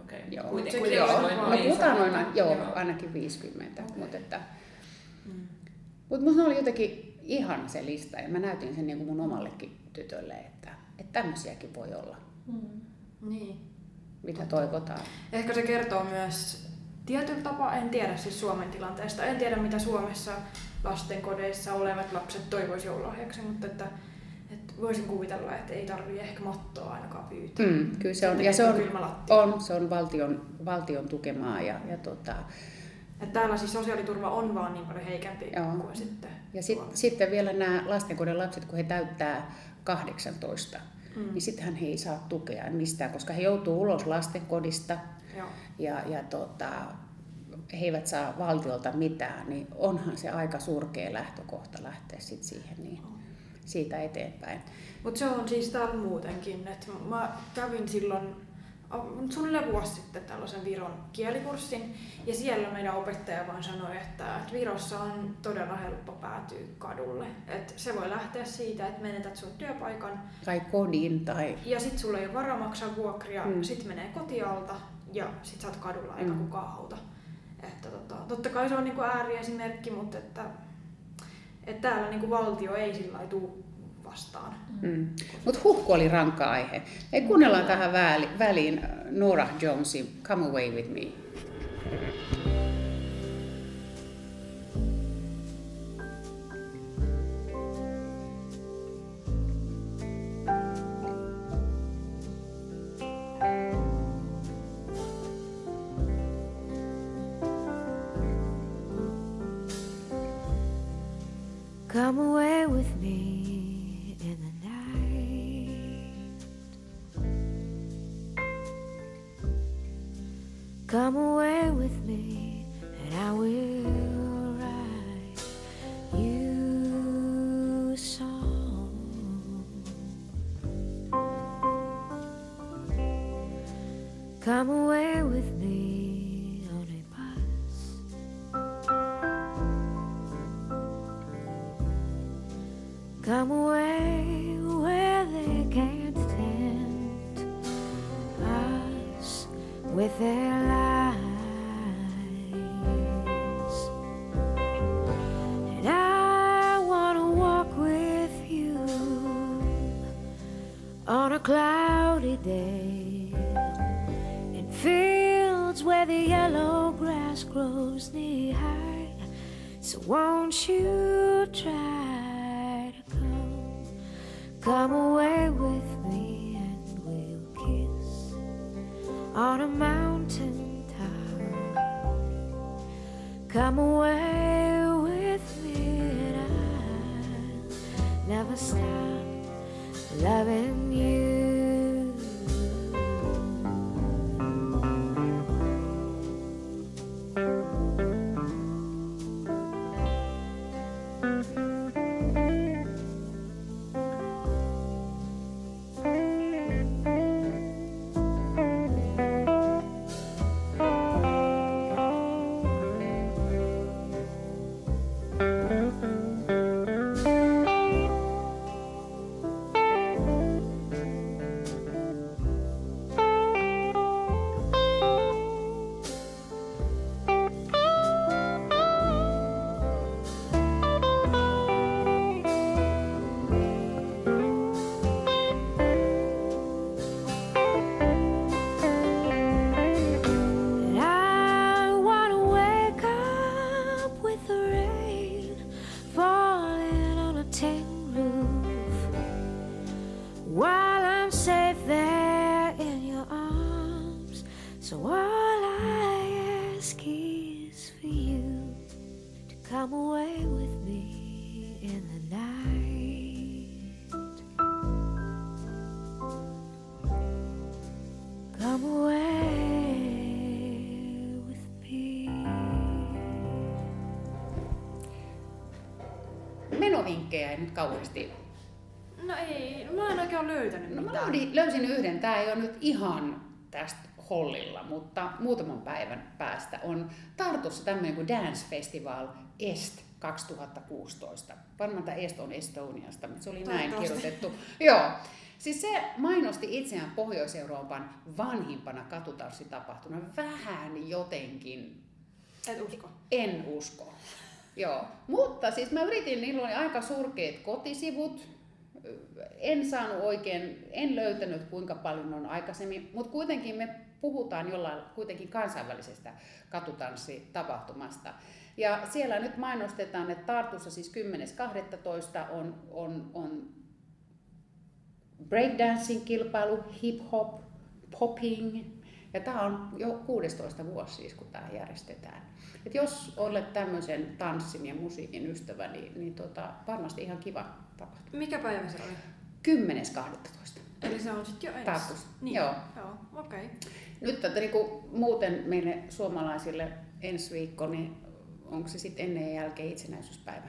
Okei. Joo. Kuiten, Sekin kuitenkin on noin vaan- No niin puhutaan noin, joo, ainakin 50. Okay. Mutta että, mut musta oli jotenkin ihana se lista ja mä näytin sen niin kuin mun omallekin tytölle, että, että tämmöisiäkin voi olla, Niin. mitä toivotaan. Ehkä se kertoo myös tietyllä tapaa, en tiedä siis Suomen tilanteesta, en tiedä mitä Suomessa lastenkodeissa olevat lapset toivois joululahjaksi, mutta että voisin kuvitella, että ei tarvii ehkä mattoa ainakaan pyytää. Mm, kyllä se on, ja se on, on, se on valtion, valtion tukemaa ja, ja, tota, Että täällä siis sosiaaliturva on vaan niin paljon heikempi Joo. kuin sitten ja sit, Suomessa. sitten vielä nämä lastenkodin lapset, kun he täyttää 18, Mm. niin sittenhän he ei saa tukea mistään, koska he joutuu ulos lastenkodista Joo. ja, ja tota, he eivät saa valtiolta mitään, niin onhan se aika surkea lähtökohta lähteä sit siihen niin siitä eteenpäin. Mutta se on siis täällä muutenkin. Et mä kävin silloin suunnilleen vuosi sitten tällaisen Viron kielikurssin ja siellä meidän opettaja vaan sanoi, että, että Virossa on todella helppo päätyä kadulle. Et se voi lähteä siitä, että menetät sun työpaikan Tai kodin tai... ja sit sulla ei ole varaa maksaa vuokria, mm. sit menee kotialta ja sit sä oot kadulla eikä Mm. kukaan auta. Että tota, totta kai se on niinku ääriesimerkki, mutta että, että täällä niinku valtio ei sillä tuu vastaan. Mm. Mutta huhku oli rankka aihe. Ei kuunnellaan tähän väli, väliin Nora Jonesin Come Away With Me. Never stop loving you. Menovinkkejä ei nyt kauheasti. No ei, mä en oikein ole löytänyt No mä mitään. löydin, löysin yhden, tämä ei ole nyt ihan tästä hollilla, mutta muutaman päivän päästä on Tartussa tämmöinen kuin Dance Festival Est 2016. Varmaan tämä Est on Estoniasta, mutta se oli näin kirjoitettu. Joo. Siis se mainosti itseään Pohjois-Euroopan vanhimpana katutanssitapahtumana vähän jotenkin Et usko. en usko. Joo. Mutta siis mä yritin, niillä oli aika surkeat kotisivut. En saanut oikein, en löytänyt kuinka paljon on aikaisemmin, mutta kuitenkin me puhutaan jollain kuitenkin kansainvälisestä katutanssitapahtumasta. Ja siellä nyt mainostetaan, että Tartussa siis 10.12. on, on, on breakdancing kilpailu, hip-hop, popping. Ja tämä on jo 16 vuosi siis, kun tämä järjestetään. Et jos olet tämmöisen tanssin ja musiikin ystävä, niin, niin tota, varmasti ihan kiva tapahtuma. Mikä päivä se oli? 10.12. Eli se on sitten jo ensi. Niin. Joo. Joo. Okay. Nyt tätä, niin kuin muuten meille suomalaisille ensi viikko, niin onko se sitten ennen ja jälkeen itsenäisyyspäivä?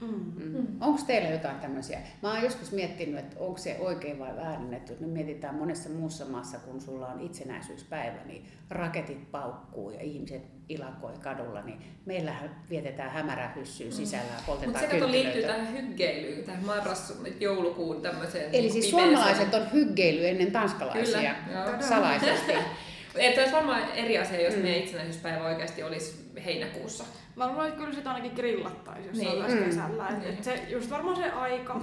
Mm. Mm. Onko teillä jotain tämmöisiä? Mä oon joskus miettinyt, että onko se oikein vai väärin, että me mietitään monessa muussa maassa, kun sulla on itsenäisyyspäivä, niin raketit paukkuu ja ihmiset ilakoi kadulla, niin meillähän vietetään hämärähyssyä sisällä ja poltetaan Mutta se kato liittyy tähän hyggeilyyn, tähän marras-joulukuun tämmöiseen Eli niinku siis pimeeseen- suomalaiset on hyggeily ennen tanskalaisia Kyllä, joo. salaisesti. Että olisi varmaan eri asia, jos Mm. meidän itsenäisyyspäivä oikeasti olisi heinäkuussa. Mä luulen, että kyllä sitä ainakin grillattaisi, jos Niin. se olisi Mm. kesällä. Et, Niin. et se, just varmaan se aika.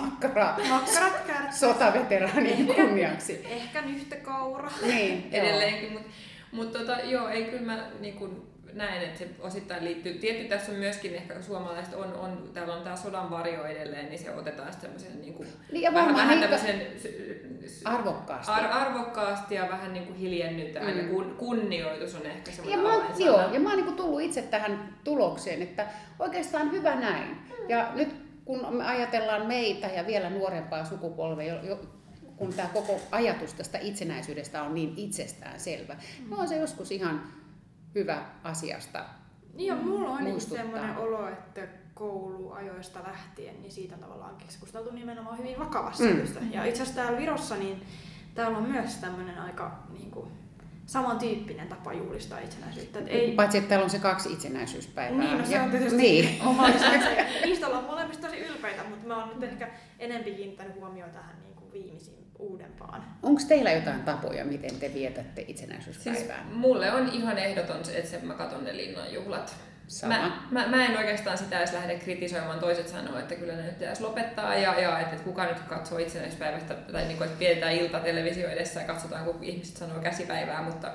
Makkara Makkarat kärät. sotaveteraanien kunniaksi. Ehkä nyhtökaura. Niin, edelleenkin. Mutta mut tota, joo, ei kyllä mä niin kun näen, että se osittain liittyy. Tietty tässä on myöskin ehkä suomalaiset on, on täällä on tämä sodan varjo edelleen, niin se otetaan sitten tämmöisen niin kuin, Niin ja vähän, vähän tämmöisen sy- arvokkaasti. ar- arvokkaasti ja vähän niin kuin hiljennytään Mm. ja kun, kunnioitus on ehkä Ja semmoinen mä, oon- joo, ja mä oon niin tullut itse tähän tulokseen, että oikeastaan hyvä näin. Ja nyt kun me ajatellaan meitä ja vielä nuorempaa sukupolvea, jo, kun tämä koko ajatus tästä itsenäisyydestä on niin itsestään selvä, niin on se joskus ihan hyvä asiasta. Niin ja mulla on ainakin Muistuttaa. semmoinen olo, että kouluajoista lähtien, niin siitä tavallaan on keskusteltu nimenomaan hyvin vakavassa Mm. Ja itse asiassa täällä Virossa, niin täällä on myös tämmöinen aika niin kuin, samantyyppinen tapa juhlistaa itsenäisyyttä. Et ei, Paitsi, että täällä on se kaksi itsenäisyyspäivää. Niin, no se Ja- on tietysti Niin. oma. Niistä ollaan molemmista tosi ylpeitä, mutta mä oon nyt ehkä enempi kiinnittänyt huomioon tähän niin kuin viimeisin uudempaan. Onko teillä jotain tapoja, miten te vietätte Siis itsenäisyyspäivää? mulle on ihan ehdoton se, että se, mä katon ne linnanjuhlat. Sama. Mä, mä, mä, en oikeastaan sitä edes lähde kritisoimaan. Toiset sanoo, että kyllä ne nyt pitäisi lopettaa ja, ja että, että kuka nyt katsoo itsenäispäivästä tai niin kuin, että pidetään ilta televisio edessä ja katsotaan, kun ihmiset sanoo käsipäivää, mutta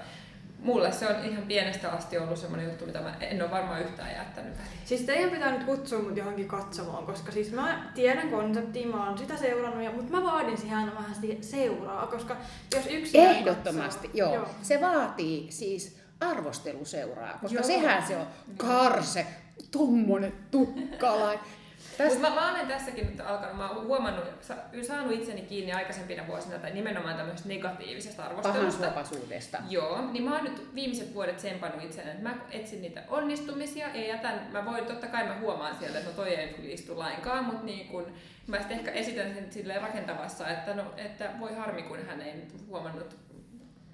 mulle se on ihan pienestä asti ollut semmoinen juttu, mitä mä en ole varmaan yhtään jättänyt väliin. Siis teidän pitää nyt kutsua mut johonkin katsomaan, koska siis mä tiedän konseptia, mä oon sitä seurannut, ja, mutta mä vaadin siihen aina vähän seuraa, koska jos yksi Ehdottomasti, katsoo, joo. Se vaatii siis arvosteluseuraa, koska Joo. sehän se on karse, tommonen tukkala. Mutta mä, mä olen tässäkin nyt alkanut, mä oon huomannut, sa, saanut itseni kiinni aikaisempina vuosina tai nimenomaan tämmöisestä negatiivisesta arvostelusta. suopasuudesta. Joo, niin mä oon nyt viimeiset vuodet tsempannut itseäni, että mä etsin niitä onnistumisia ja jätän, mä voin, totta kai mä huomaan sieltä, että no toi ei kyllä istu lainkaan, mutta niin kun, mä sitten ehkä esitän sen silleen rakentavassa, että no, että voi harmi, kun hän ei nyt huomannut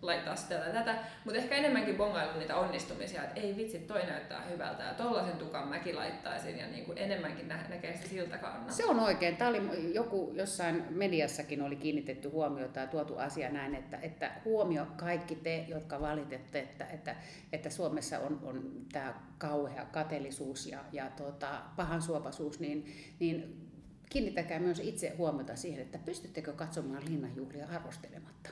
laittaa sitä tai tätä, mutta ehkä enemmänkin bongailu niitä onnistumisia, että ei vitsi, toi näyttää hyvältä ja tollasen tukan mäkin laittaisin ja niin kuin enemmänkin nä- näkee sitä siltä kannalta. Se on oikein. Tämä oli joku jossain mediassakin oli kiinnitetty huomiota ja tuotu asia näin, että, että huomio kaikki te, jotka valitette, että, että, että Suomessa on, on tämä kauhea kateellisuus ja, ja tota, pahan suopasuus, niin, niin kiinnittäkää myös itse huomiota siihen, että pystyttekö katsomaan linnanjuhlia arvostelematta.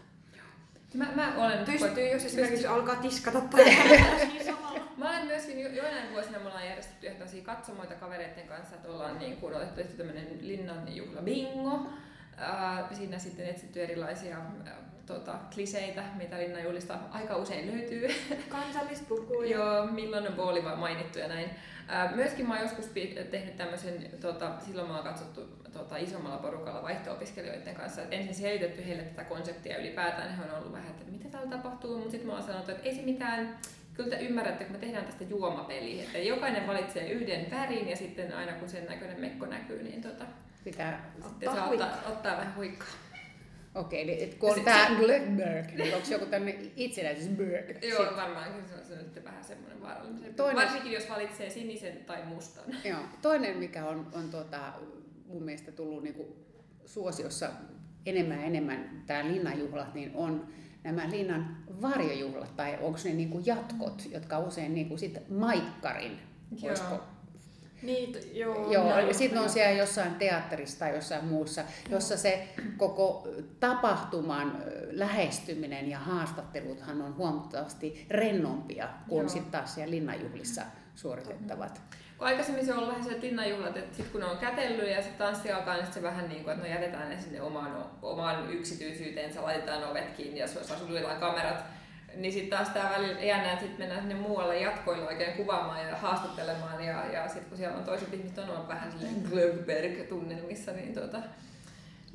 Mä, mä olen Pystyy, jos esimerkiksi alkaa tiskata tai niin. Mä olen myöskin jo, joinain vuosina me ollaan järjestetty ihan tämmöisiä katsomoita kavereiden kanssa, että ollaan niin kuin otettu tämmöinen linnanjuhla bingo. Ää, siinä sitten etsitty erilaisia tota, kliseitä, mitä Linnanjuhlista aika usein löytyy. Kansallista pukua. Joo, milloin on booli vaan mainittu ja näin. Ää, myöskin mä oon joskus tehnyt tämmöisen, tota, silloin mä oon katsottu tota, isommalla porukalla vaihto-opiskelijoiden kanssa, että ensin selitetty heille tätä konseptia ylipäätään, he on ollut vähän, että mitä täällä tapahtuu, mutta sitten mä oon sanonut, että ei se mitään, kyllä te ymmärrätte, kun me tehdään tästä juomapeliä, että jokainen valitsee yhden värin ja sitten aina kun sen näköinen mekko näkyy, niin tota, Pitää, sitten saa ottaa, ottaa vähän huikkaa. Okei, eli et kun on Se- tää se- Glöckberg, niin onko joku tämmöinen itsenäisyysberg? Joo, varmaankin se on, se on sitten vähän semmoinen vaarallinen. Toinen- Toinen... Varsinkin jos valitsee sinisen tai mustan. Joo. Toinen, mikä on, on tuota, mun mielestä tullut niinku suosiossa enemmän ja enemmän, tämä linnanjuhlat, niin on nämä linnan varjojuhlat, tai onko ne niinku jatkot, jotka usein niinku sit maikkarin, Joo. olisiko Niitä, joo. Joo, näin ja sitten on siellä jossain teatterissa tai jossain muussa, jossa se koko tapahtuman lähestyminen ja haastatteluthan on huomattavasti rennompia kuin sitten taas siellä linnanjuhlissa suoritettavat. Kun aikaisemmin se on ollut vähän linnanjuhlat, että sit kun ne on kätellyt ja sitten tanssi alkaa, niin se vähän niin kuin, että no jätetään ne sinne omaan, omaan yksityisyyteensä, laitetaan ovet kiinni ja suljetaan kamerat. Niin sitten taas tämä välillä jännä, että sitten mennään sinne muualle jatkoille oikein kuvaamaan ja haastattelemaan. Ja, ja sitten kun siellä on toiset ihmiset on, on vähän silleen Glögberg-tunnelmissa, niin tuota,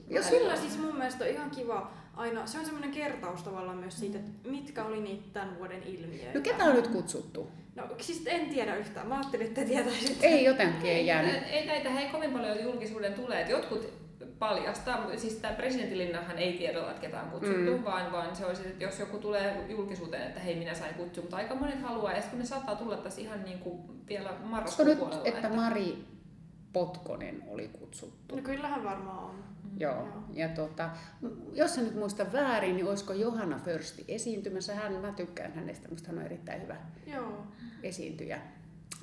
Ja sillä siis mun mielestä on ihan kiva aina, se on semmoinen kertaus tavallaan myös siitä, että mitkä oli niitä tämän vuoden ilmiöitä. No ketä on nyt kutsuttu? No siis en tiedä yhtään, mä ajattelin, että te tietäisitte. Ei jotenkin ei jäänyt. Ei näitä ei kovin paljon julkisuuden tulee. että Jotkut paljastaa, mutta siis tämä presidentinlinnahan ei tiedota, että ketä on kutsuttu, Mm. vaan, vaan se olisi, että jos joku tulee julkisuuteen, että hei minä sain kutsun, mutta aika monet haluaa, ja kun ne saattaa tulla tässä ihan niin kuin vielä marraskuun nyt, puolella. että Mari Potkonen oli kutsuttu? No kyllähän varmaan on. Joo. Ja tota, jos en nyt muista väärin, niin olisiko Johanna Försti esiintymässä? Hän, mä tykkään hänestä, musta hän on erittäin hyvä Joo. esiintyjä,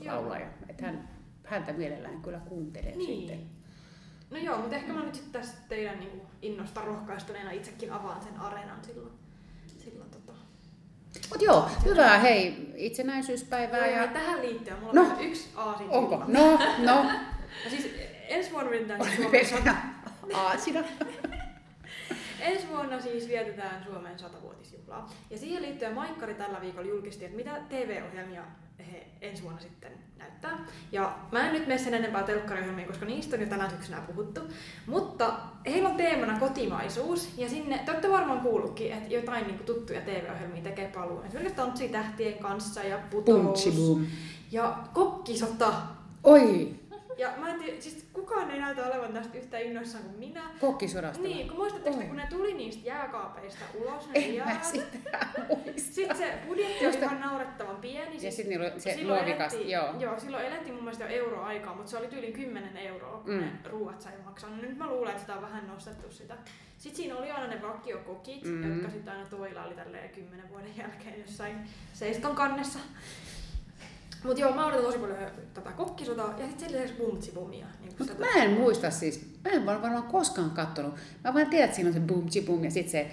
Joo. laulaja. Että hän, häntä mielellään kyllä kuuntelee Niin. sitten. No joo, mutta ehkä mä nyt sitten tästä teidän niin innosta rohkaistuneena itsekin avaan sen areenan silloin. silloin tota. Mut joo, hyvää hei itsenäisyyspäivää. Ja Ja... tähän liittyen mulla No. on yksi aasin. Onko? No, no. Ja siis ensi vuonna vietetään Suomen sata... Aasina. Ensi vuonna siis vietetään Suomen satavuotisjuhlaa. Ja siihen liittyen Maikkari tällä viikolla julkisti, että mitä TV-ohjelmia he ensi vuonna sitten näyttää. Ja mä en nyt mene sen enempää telkkariohjelmiin, koska niistä on jo tänä syksynä puhuttu. Mutta heillä on teemana kotimaisuus. Ja sinne, te olette varmaan kuullutkin, että jotain niin tuttuja TV-ohjelmia tekee paluun. Esimerkiksi Tanssi tähtien kanssa ja Putous. Ja Kokkisota. Oi, Ja mä en tiedä, siis kukaan ei näytä olevan tästä yhtä innoissaan kuin minä. kokkisodasta. Niin, kun muistatteko kun ne tuli niistä jääkaapeista ulos, ne En mä jäät? sitä muista. Sitten se budjetti Just- oli ihan naurettavan pieni. Ja Siis sitten niillä oli se elettiin, joo. joo. silloin elettiin mun mielestä jo euroaikaa, mutta se oli yli 10 euroa, kun Mm. ne ruuat sai maksaa. No nyt mä luulen, että sitä on vähän nostettu sitä. Sitten siinä oli aina ne vakiokokit, Mm. mm. jotka sitten aina toilaili tälleen 10 vuoden jälkeen jossain seiskan kannessa. Mut joo, mä odotan tosi paljon tätä kokkisotaa ja sitten sen lisäksi bumtsibumia. Niin Mutta mä en muista siis, mä en vaan varmaan koskaan kattonut. Mä vaan tiedän, että siinä on se bum bum ja sitten se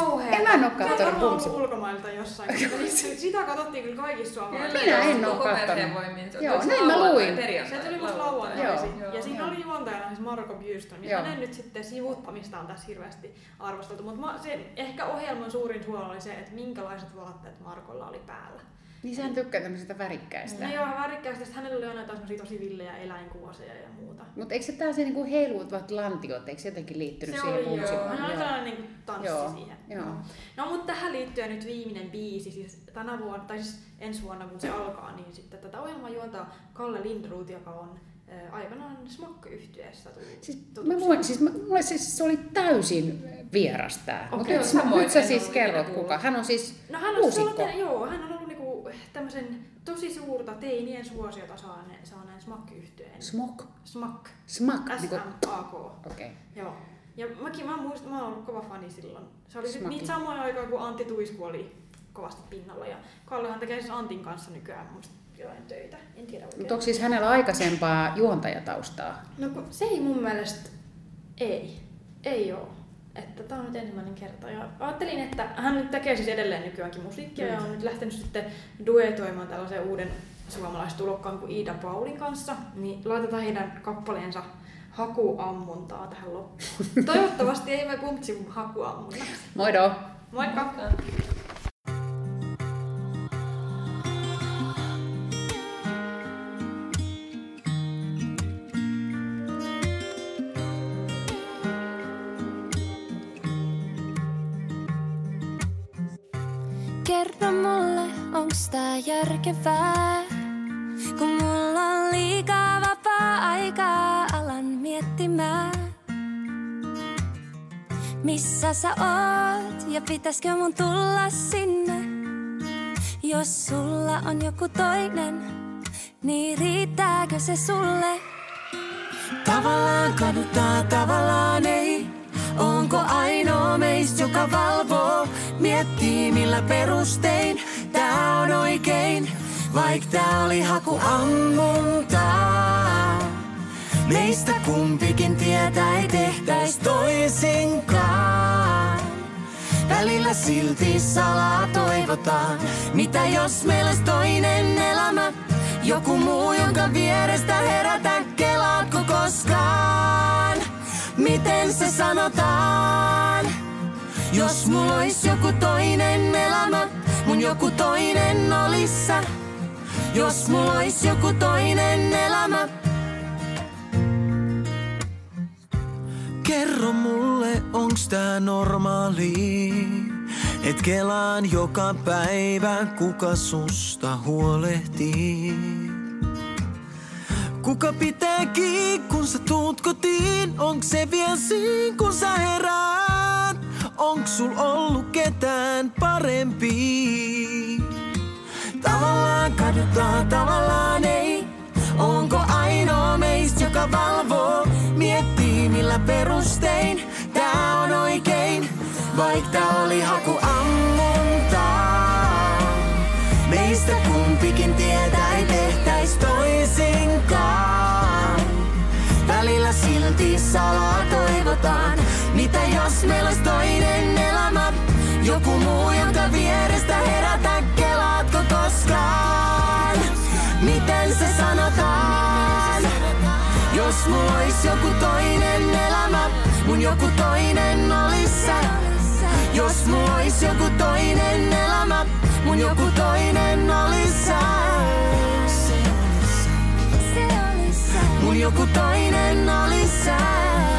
kauheeta. En mä en on kattonut varmaan bum ollut bum. ulkomailta jossain. Sitä katsottiin kyllä kaikissa suomalaisissa. Minä en oo kattonut. voimin. Joo, näin mä lauantai, luin. perjantai, Se tuli musta lauantai? lauantaisin. Joo. Ja siinä oli juontajana siis Marko Bjurström. Joo. Ja hänen nyt sitten sivuttamista on tässä hirveästi arvosteltu. Mutta se, ehkä ohjelman suurin suola oli se, että minkälaiset vaatteet Markolla oli päällä. Niin sähän tykkää tämmöisistä värikkäistä. Ne ihan värikkäästi, että hänellä oli aina jotain tosi villejä eläinkuvaseja ja muuta. Mutta eikö se tää se niinku heiluvat lantiot, eikö se jotenkin liittynyt Se siihen oli joo. Hän oli Joo. tällainen niin tanssi Joo, siihen. joo. No mutta tähän liittyen nyt viimeinen biisi, siis tänä vuonna, tai siis ensi vuonna kun se alkaa, niin sitten tätä ohjelmaa juontaa Kalle Lindroth, joka on äh, aikanaan Smack-yhtyeessä tullut Siis, mä voin, siis mä, mulle siis se oli täysin vieras tää. Mut Okei, nyt, nyt sä siis kerrot kuka. Hän on siis No hän on muusikko. sellainen, joo, hän on niinku tämmöisen tosi suurta teinien suosiota saaneen, saaneen Smack-yhtyeen. Smok. Smack. Smak. Niinku, S-M-A-K. Okei. Okay. Joo. Ja mäkin mä muistan, mä oon ollut kova fani silloin. Se oli sit niitä samoja aikaa, kun Antti Tuisku oli kovasti pinnalla. Ja Kallehan tekee siis Antin kanssa nykyään musta jotain töitä. En tiedä oikein. Mutta onko siis hänellä aikaisempaa juontajataustaa? No kun se ei mun mielestä, ei. Ei oo. Että tää on nyt ensimmäinen kerta. Ja ajattelin, että hän nyt tekee siis edelleen nykyäänkin musiikkia ja on nyt lähtenyt sitten duetoimaan tällaisen uuden suomalaistulokkaan kuin Iida Paulin kanssa. Niin laitetaan heidän kappaleensa hakuammuntaa tähän loppuun. Toivottavasti ei me pumpsi hakuammunta. Moido! Moikka! Kerro mulle, onks tää järkevää? Kun mulla on liikaa vapaa-aikaa, alan miettimään. Missä sä oot ja pitäisikö mun tulla sinne? Jos sulla on joku toinen, niin riittääkö se sulle? Tavallaan kaduttaa, tavallaan ei. Onko ainoa meistä, joka valvoo? Miettii millä perustein tää on oikein. Vaik tää oli haku ammuntaa. Meistä kumpikin tietää ei tehtäis toisinkaan. Välillä silti salaa toivotaan. Mitä jos meillä toinen elämä? Joku muu, jonka vierestä herätä, kelaatko koskaan? Miten se sanotaan? Jos mulla olisi joku toinen elämä, mun joku toinen olis sä. Jos mulla olisi joku toinen elämä, Kerro mulle, onks tää normaali? Et kelaan joka päivä, kuka susta huolehtii. Kuka pitää kiinni, kun sä tuut kotiin? Onks se vielä siinä, kun sä heräät? Onks sul ollut ketään parempi? Tavallaan kadutaan, tavallaan ei. Onko ainoa meistä, joka valvoo? Miettii millä perustein tää on oikein. Vaik tää oli haku ammuntaa. Meistä kumpikin tietää ei tehtäis toisinkaan. Välillä silti salaa toivotaan. Mitä jos meillä olisi toinen elämä? Joku muu, jonka vierestä herätä, kelaatko koskaan? Miten se sanotaan? Jos mulla ois joku toinen elämä, mun joku toinen olis sä. Jos mulla ois joku toinen elämä, mun joku toinen olis sä. Se oli sä. Mun joku toinen olis sä.